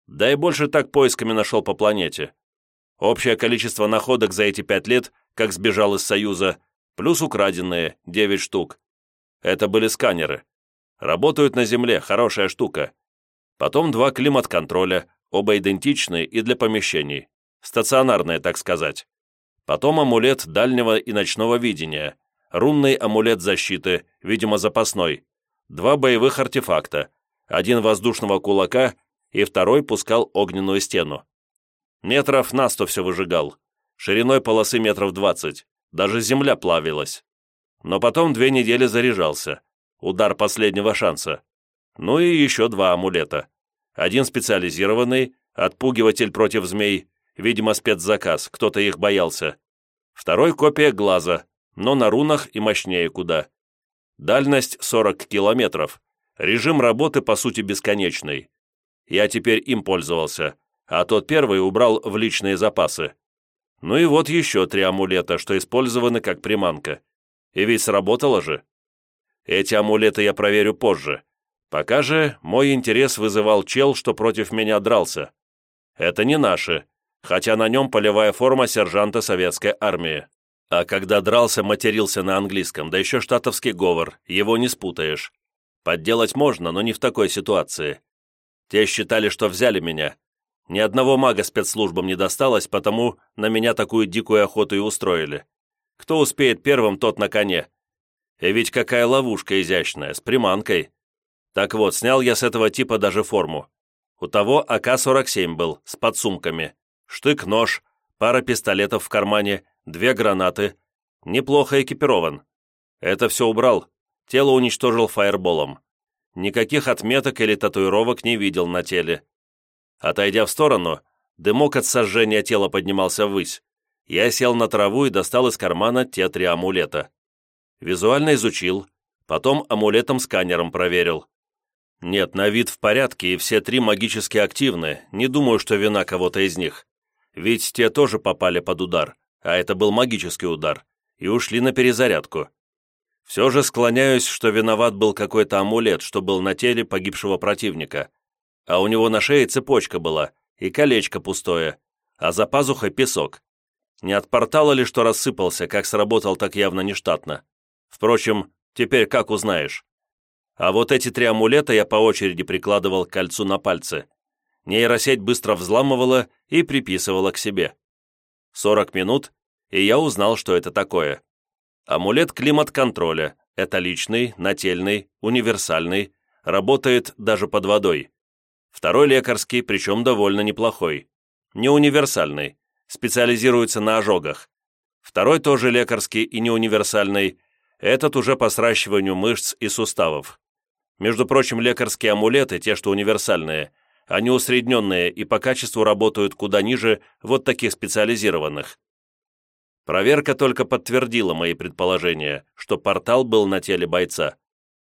S1: Да и больше так поисками нашел по планете. Общее количество находок за эти пять лет, как сбежал из Союза, плюс украденные, девять штук. Это были сканеры. Работают на Земле, хорошая штука. Потом два климат-контроля, оба идентичные и для помещений. Стационарные, так сказать. Потом амулет дальнего и ночного видения, рунный амулет защиты, видимо, запасной, два боевых артефакта, один воздушного кулака и второй пускал огненную стену. Метров на сто все выжигал, шириной полосы метров двадцать, даже земля плавилась. Но потом две недели заряжался, удар последнего шанса. Ну и еще два амулета. Один специализированный, отпугиватель против змей, видимо, спецзаказ, кто-то их боялся. Второй копия глаза, но на рунах и мощнее куда. Дальность 40 километров. Режим работы, по сути, бесконечный. Я теперь им пользовался, а тот первый убрал в личные запасы. Ну и вот еще три амулета, что использованы как приманка. И ведь сработало же. Эти амулеты я проверю позже. Пока же мой интерес вызывал чел, что против меня дрался. Это не наши, хотя на нем полевая форма сержанта советской армии. А когда дрался, матерился на английском, да еще штатовский говор, его не спутаешь. Подделать можно, но не в такой ситуации. Те считали, что взяли меня. Ни одного мага спецслужбам не досталось, потому на меня такую дикую охоту и устроили. Кто успеет первым, тот на коне. И ведь какая ловушка изящная, с приманкой. Так вот, снял я с этого типа даже форму. У того АК-47 был, с подсумками. Штык-нож, пара пистолетов в кармане, две гранаты. Неплохо экипирован. Это все убрал. Тело уничтожил фаерболом. Никаких отметок или татуировок не видел на теле. Отойдя в сторону, дымок от сожжения тела поднимался ввысь. Я сел на траву и достал из кармана те три амулета. Визуально изучил, потом амулетом-сканером проверил. Нет, на вид в порядке, и все три магически активны, не думаю, что вина кого-то из них. Ведь те тоже попали под удар, а это был магический удар, и ушли на перезарядку. Все же склоняюсь, что виноват был какой-то амулет, что был на теле погибшего противника. А у него на шее цепочка была, и колечко пустое, а за пазухой песок. Не от портала ли что рассыпался, как сработал так явно нештатно? Впрочем, теперь как узнаешь? А вот эти три амулета я по очереди прикладывал к кольцу на пальцы. Нейросеть быстро взламывала и приписывала к себе. 40 минут, и я узнал, что это такое. Амулет климат-контроля – это личный, нательный, универсальный, работает даже под водой. Второй лекарский, причем довольно неплохой. Не универсальный, специализируется на ожогах. Второй тоже лекарский и не универсальный, этот уже по сращиванию мышц и суставов. Между прочим, лекарские амулеты, те, что универсальные, они усредненные и по качеству работают куда ниже вот таких специализированных. Проверка только подтвердила мои предположения, что портал был на теле бойца.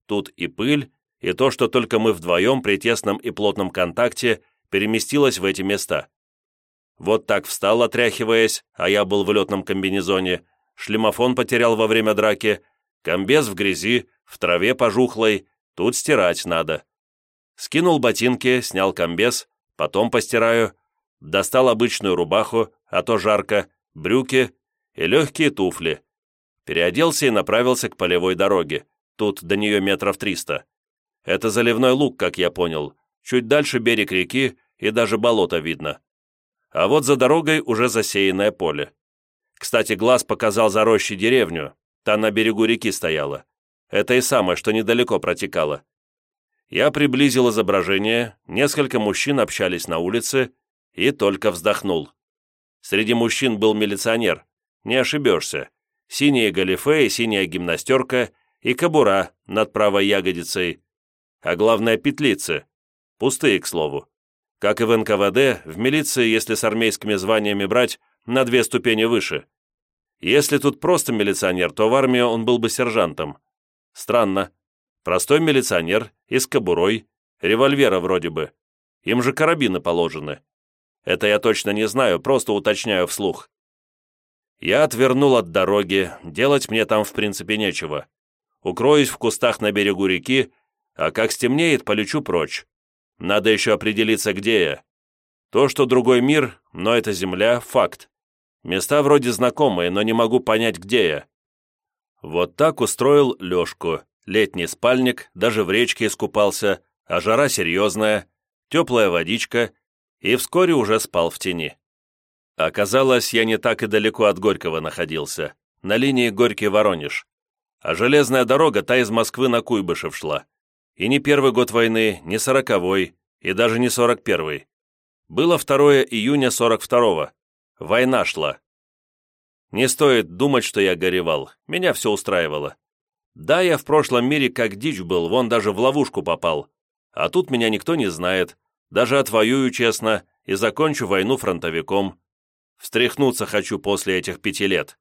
S1: Тут и пыль, и то, что только мы вдвоем при тесном и плотном контакте переместилось в эти места. Вот так встал, отряхиваясь, а я был в летном комбинезоне, шлемофон потерял во время драки, комбез в грязи, в траве пожухлой, тут стирать надо. Скинул ботинки, снял комбез, потом постираю, достал обычную рубаху, а то жарко, брюки, и легкие туфли. Переоделся и направился к полевой дороге. Тут до нее метров триста. Это заливной луг, как я понял. Чуть дальше берег реки и даже болото видно. А вот за дорогой уже засеянное поле. Кстати, глаз показал за рощей деревню. Та на берегу реки стояла. Это и самое, что недалеко протекало. Я приблизил изображение, несколько мужчин общались на улице и только вздохнул. Среди мужчин был милиционер, не ошибешься. Синие галифе и синяя гимнастерка и кобура над правой ягодицей. А главное, петлицы. Пустые, к слову. Как и в НКВД, в милиции, если с армейскими званиями брать, на две ступени выше. Если тут просто милиционер, то в армии он был бы сержантом. Странно. Простой милиционер и с кобурой, револьвера вроде бы. Им же карабины положены. Это я точно не знаю, просто уточняю вслух. Я отвернул от дороги, делать мне там в принципе нечего. Укроюсь в кустах на берегу реки, а как стемнеет, полечу прочь. Надо еще определиться, где я. То, что другой мир, но это земля, факт. Места вроде знакомые, но не могу понять, где я. Вот так устроил Лешку. Летний спальник, даже в речке искупался, а жара серьезная, теплая водичка, и вскоре уже спал в тени. Оказалось, я не так и далеко от Горького находился, на линии Горький-Воронеж. А железная дорога та из Москвы на Куйбышев шла. И не первый год войны, не сороковой, и даже не сорок первый. Было 2 июня 42-го. Война шла. Не стоит думать, что я горевал. Меня все устраивало. Да, я в прошлом мире как дичь был, вон даже в ловушку попал. А тут меня никто не знает. Даже отвоюю честно и закончу войну фронтовиком. Встряхнуться хочу после этих пяти лет.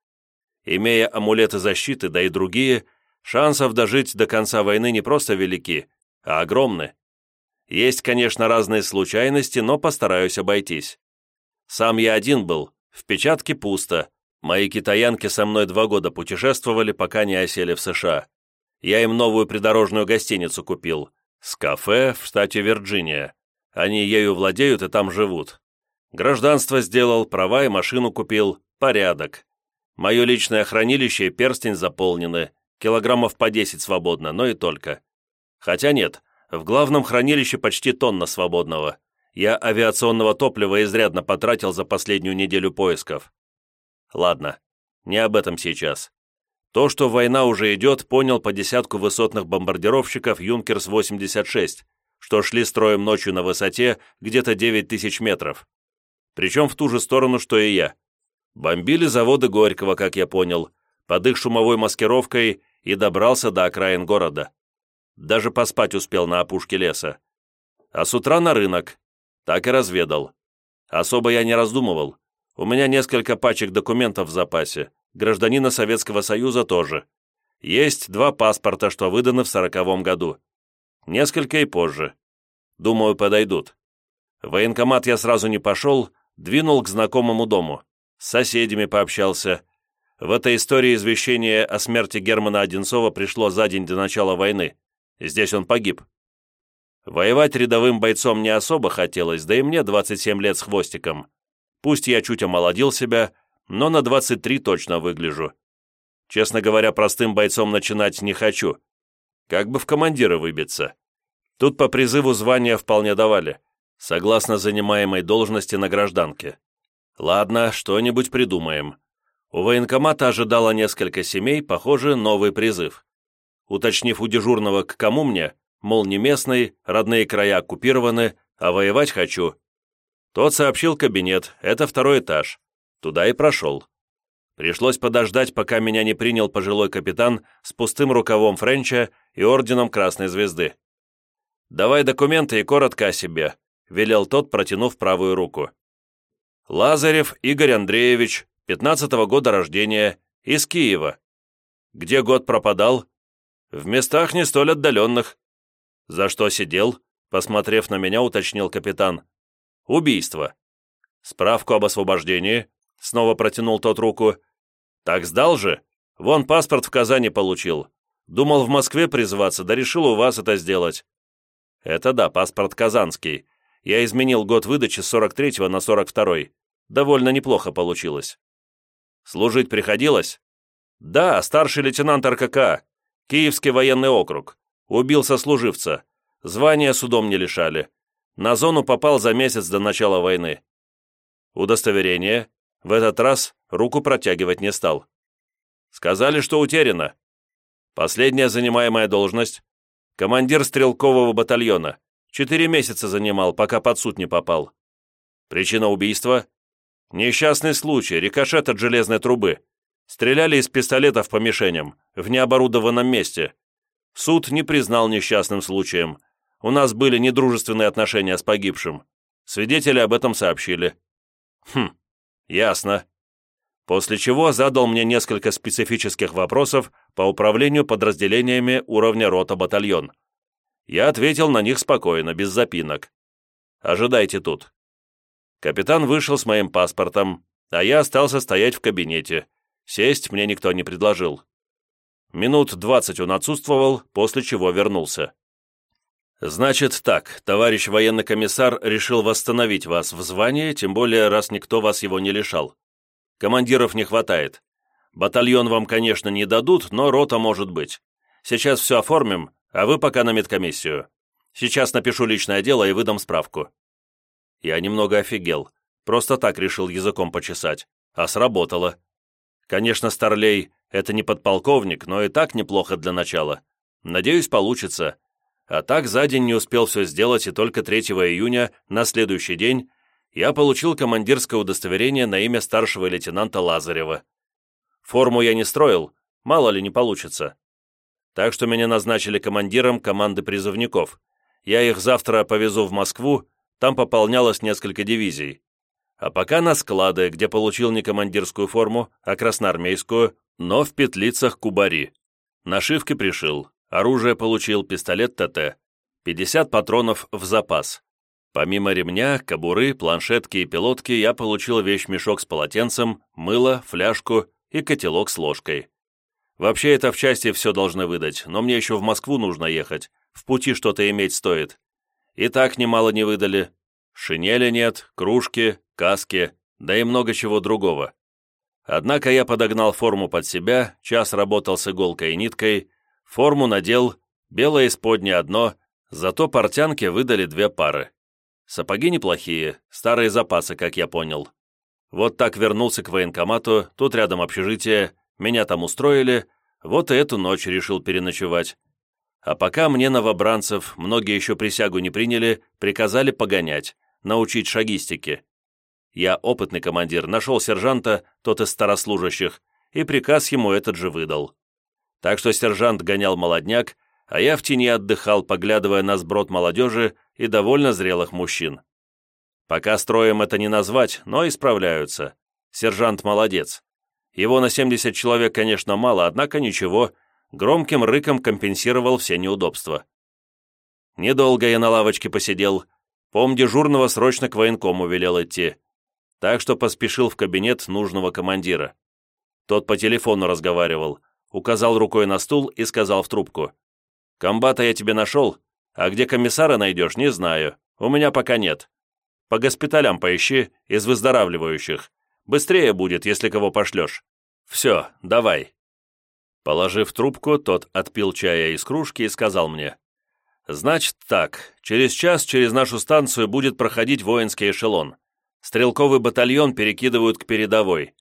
S1: Имея амулеты защиты, да и другие, шансов дожить до конца войны не просто велики, а огромны. Есть, конечно, разные случайности, но постараюсь обойтись. Сам я один был, в печатке пусто. Мои китаянки со мной два года путешествовали, пока не осели в США. Я им новую придорожную гостиницу купил, с кафе в штате Вирджиния. Они ею владеют и там живут. Гражданство сделал, права и машину купил. Порядок. Мое личное хранилище и перстень заполнены. Килограммов по 10 свободно, но и только. Хотя нет, в главном хранилище почти тонна свободного. Я авиационного топлива изрядно потратил за последнюю неделю поисков. Ладно, не об этом сейчас. То, что война уже идет, понял по десятку высотных бомбардировщиков «Юнкерс-86», что шли строем ночью на высоте где-то 9 тысяч метров. Причем в ту же сторону, что и я. Бомбили заводы Горького, как я понял, под их шумовой маскировкой и добрался до окраин города. Даже поспать успел на опушке леса. А с утра на рынок. Так и разведал. Особо я не раздумывал. У меня несколько пачек документов в запасе. Гражданина Советского Союза тоже. Есть два паспорта, что выданы в сороковом году. Несколько и позже. Думаю, подойдут. В военкомат я сразу не пошел, двинул к знакомому дому. С соседями пообщался. В этой истории извещение о смерти Германа Одинцова пришло за день до начала войны. Здесь он погиб. Воевать рядовым бойцом не особо хотелось, да и мне 27 лет с хвостиком. Пусть я чуть омолодил себя, но на 23 точно выгляжу. Честно говоря, простым бойцом начинать не хочу. Как бы в командиры выбиться. Тут по призыву звания вполне давали, согласно занимаемой должности на гражданке. Ладно, что-нибудь придумаем. У военкомата ожидало несколько семей, похоже, новый призыв. Уточнив у дежурного, к кому мне, мол, не местный, родные края оккупированы, а воевать хочу. Тот сообщил кабинет, это второй этаж. Туда и прошел. Пришлось подождать, пока меня не принял пожилой капитан с пустым рукавом Френча и орденом Красной Звезды. «Давай документы и коротко о себе», — велел тот, протянув правую руку. «Лазарев Игорь Андреевич, 15-го года рождения, из Киева. Где год пропадал? В местах не столь отдаленных. «За что сидел?» — посмотрев на меня, уточнил капитан. «Убийство». «Справку об освобождении?» — снова протянул тот руку. «Так сдал же? Вон паспорт в Казани получил. Думал в Москве призваться, да решил у вас это сделать». «Это да, паспорт казанский. Я изменил год выдачи с 43-го на 42-й. Довольно неплохо получилось». «Служить приходилось?» «Да, старший лейтенант РКК. Киевский военный округ. Убил сослуживца. Звания судом не лишали. На зону попал за месяц до начала войны. Удостоверение. В этот раз руку протягивать не стал. Сказали, что утеряно. Последняя занимаемая должность. Командир стрелкового батальона. Четыре месяца занимал, пока под суд не попал. Причина убийства? Несчастный случай, рикошет от железной трубы. Стреляли из пистолетов по мишеням, в необорудованном месте. Суд не признал несчастным случаем. У нас были недружественные отношения с погибшим. Свидетели об этом сообщили. Хм, ясно. После чего задал мне несколько специфических вопросов по управлению подразделениями уровня рота-батальон. Я ответил на них спокойно, без запинок. Ожидайте тут. Капитан вышел с моим паспортом, а я остался стоять в кабинете. Сесть мне никто не предложил. Минут двадцать он отсутствовал, после чего вернулся. «Значит так, товарищ военный комиссар решил восстановить вас в звании, тем более, раз никто вас его не лишал. Командиров не хватает. Батальон вам, конечно, не дадут, но рота может быть. Сейчас все оформим, а вы пока на медкомиссию. Сейчас напишу личное дело и выдам справку». Я немного офигел. Просто так решил языком почесать. А сработало. Конечно, Старлей — это не подполковник, но и так неплохо для начала. Надеюсь, получится. А так за день не успел все сделать, и только 3 июня, на следующий день, я получил командирское удостоверение на имя старшего лейтенанта Лазарева. Форму я не строил, мало ли не получится. Так что меня назначили командиром команды призывников. Я их завтра повезу в Москву, там пополнялось несколько дивизий. А пока на склады, где получил не командирскую форму, а красноармейскую, но в петлицах кубари. Нашивки пришил, оружие получил, пистолет ТТ, 50 патронов в запас. Помимо ремня, кобуры, планшетки и пилотки я получил вещмешок с полотенцем, мыло, фляжку и котелок с ложкой. Вообще это в части все должны выдать, но мне еще в Москву нужно ехать, в пути что-то иметь стоит. И так немало не выдали. Шинели нет, кружки, каски, да и много чего другого. Однако я подогнал форму под себя, час работал с иголкой и ниткой, форму надел, белое исподнее одно, зато портянки выдали две пары. Сапоги неплохие, старые запасы, как я понял. Вот так вернулся к военкомату, тут рядом общежитие, меня там устроили, вот и эту ночь решил переночевать. А пока мне новобранцев, многие еще присягу не приняли, приказали погонять, научить шагистике. Я опытный командир, нашел сержанта, тот из старослужащих, и приказ ему этот же выдал. Так что сержант гонял молодняк, а я в тени отдыхал, поглядывая на сброд молодежи и довольно зрелых мужчин. Пока строем это не назвать, но исправляются. Сержант молодец. Его на 70 человек, конечно, мало, однако ничего, громким рыком компенсировал все неудобства. Недолго я на лавочке посидел. Пом дежурного срочно к военкому велел идти. Так что поспешил в кабинет нужного командира. Тот по телефону разговаривал, указал рукой на стул и сказал в трубку. «Комбата я тебе нашел, а где комиссара найдешь, не знаю. У меня пока нет. По госпиталям поищи, из выздоравливающих. Быстрее будет, если кого пошлешь. Все, давай». Положив трубку, тот отпил чая из кружки и сказал мне. «Значит так, через час через нашу станцию будет проходить воинский эшелон. Стрелковый батальон перекидывают к передовой.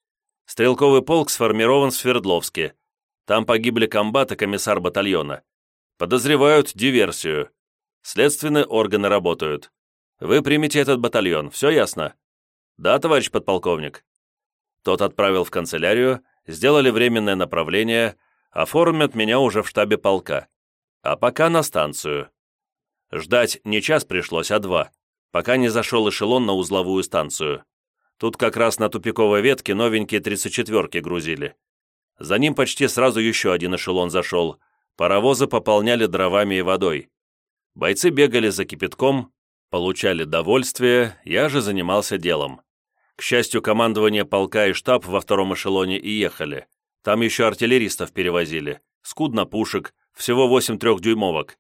S1: Стрелковый полк сформирован в Свердловске. Там погибли комбат и комиссар батальона. Подозревают диверсию. Следственные органы работают. Вы примете этот батальон, все ясно?» «Да, товарищ подполковник». Тот отправил в канцелярию, сделали временное направление, оформят меня уже в штабе полка. А пока на станцию. Ждать не час пришлось, а два, пока не зашел эшелон на узловую станцию. Тут как раз на тупиковой ветке новенькие 34-ки грузили. За ним почти сразу еще один эшелон зашел. Паровозы пополняли дровами и водой. Бойцы бегали за кипятком, получали довольствие, я же занимался делом. К счастью, командование полка и штаб во втором эшелоне и ехали. Там еще артиллеристов перевозили, скудно пушек, всего восемь трехдюймовок.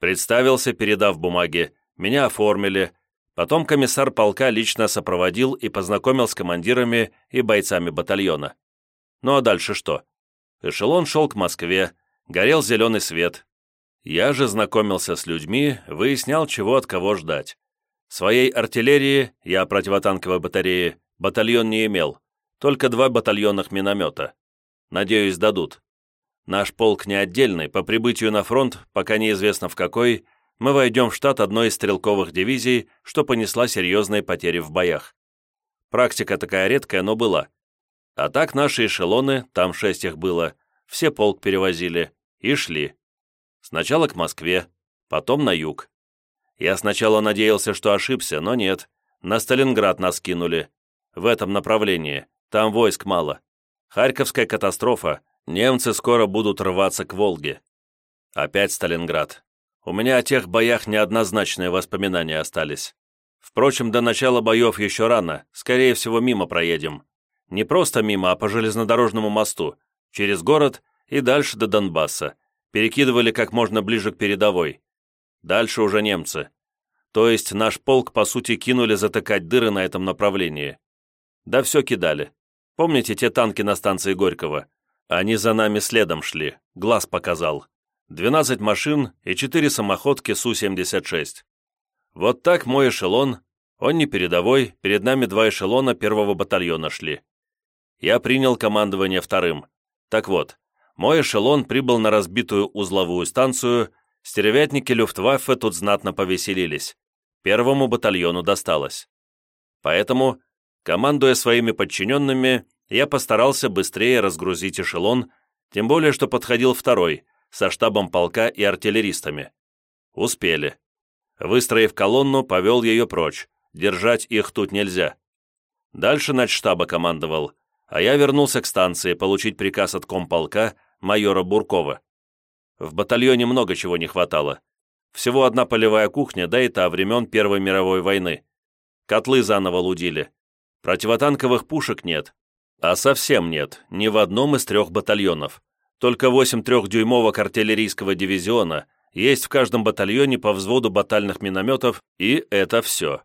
S1: Представился, передав бумаги, меня оформили, потом комиссар полка лично сопроводил и познакомил с командирами и бойцами батальона. Ну а дальше что? Эшелон шел к Москве, горел зеленый свет, я же знакомился с людьми, выяснял, чего от кого ждать. Своей артиллерии, я противотанковой батареи, батальон не имел, только два батальонных миномета. Надеюсь, дадут. Наш полк не отдельный, по прибытию на фронт, пока неизвестно в какой, мы войдем в штат одной из стрелковых дивизий, что понесла серьезные потери в боях. Практика такая редкая, но была. А так наши эшелоны, там шесть их было, все полк перевозили и шли. Сначала к Москве, потом на юг. Я сначала надеялся, что ошибся, но нет. На Сталинград нас кинули. В этом направлении. Там войск мало. Харьковская катастрофа. Немцы скоро будут рваться к Волге. Опять Сталинград. У меня о тех боях неоднозначные воспоминания остались. Впрочем, до начала боев еще рано, скорее всего, мимо проедем. Не просто мимо, а по железнодорожному мосту, через город и дальше до Донбасса, перекидывали как можно ближе к передовой. Дальше уже немцы. То есть наш полк, по сути, кинули затыкать дыры на этом направлении. Да все кидали. Помните те танки на станции Горького? Они за нами следом шли, глаз показал. 12 машин и 4 самоходки Су-76. Вот так мой эшелон, он не передовой, перед нами два эшелона первого батальона шли. Я принял командование вторым. Так вот, мой эшелон прибыл на разбитую узловую станцию, стервятники Люфтваффе тут знатно повеселились. Первому батальону досталось. Поэтому, командуя своими подчиненными, я постарался быстрее разгрузить эшелон, тем более, что подходил второй, со штабом полка и артиллеристами. Успели. Выстроив колонну, повел ее прочь. Держать их тут нельзя. Дальше штаба командовал, а я вернулся к станции получить приказ от комполка майора Буркова. В батальоне много чего не хватало. Всего одна полевая кухня, да и та времен Первой мировой войны. Котлы заново лудили. Противотанковых пушек нет. А совсем нет, ни в одном из трех батальонов. Только восемь трехдюймовок артиллерийского дивизиона есть в каждом батальоне по взводу батальных минометов, и это все.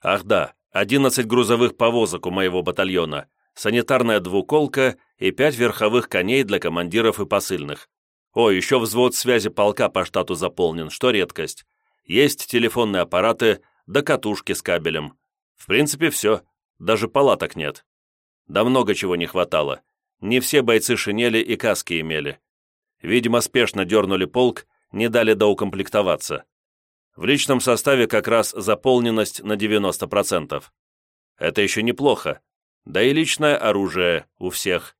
S1: Ах да, 11 грузовых повозок у моего батальона, санитарная двуколка и пять верховых коней для командиров и посыльных. О, еще взвод связи полка по штату заполнен, что редкость. Есть телефонные аппараты, да катушки с кабелем. В принципе, все. Даже палаток нет. Да много чего не хватало. Не все бойцы шинели и каски имели. Видимо, спешно дернули полк, не дали доукомплектоваться. В личном составе как раз заполненность на 90%. Это еще неплохо. Да и личное оружие у всех.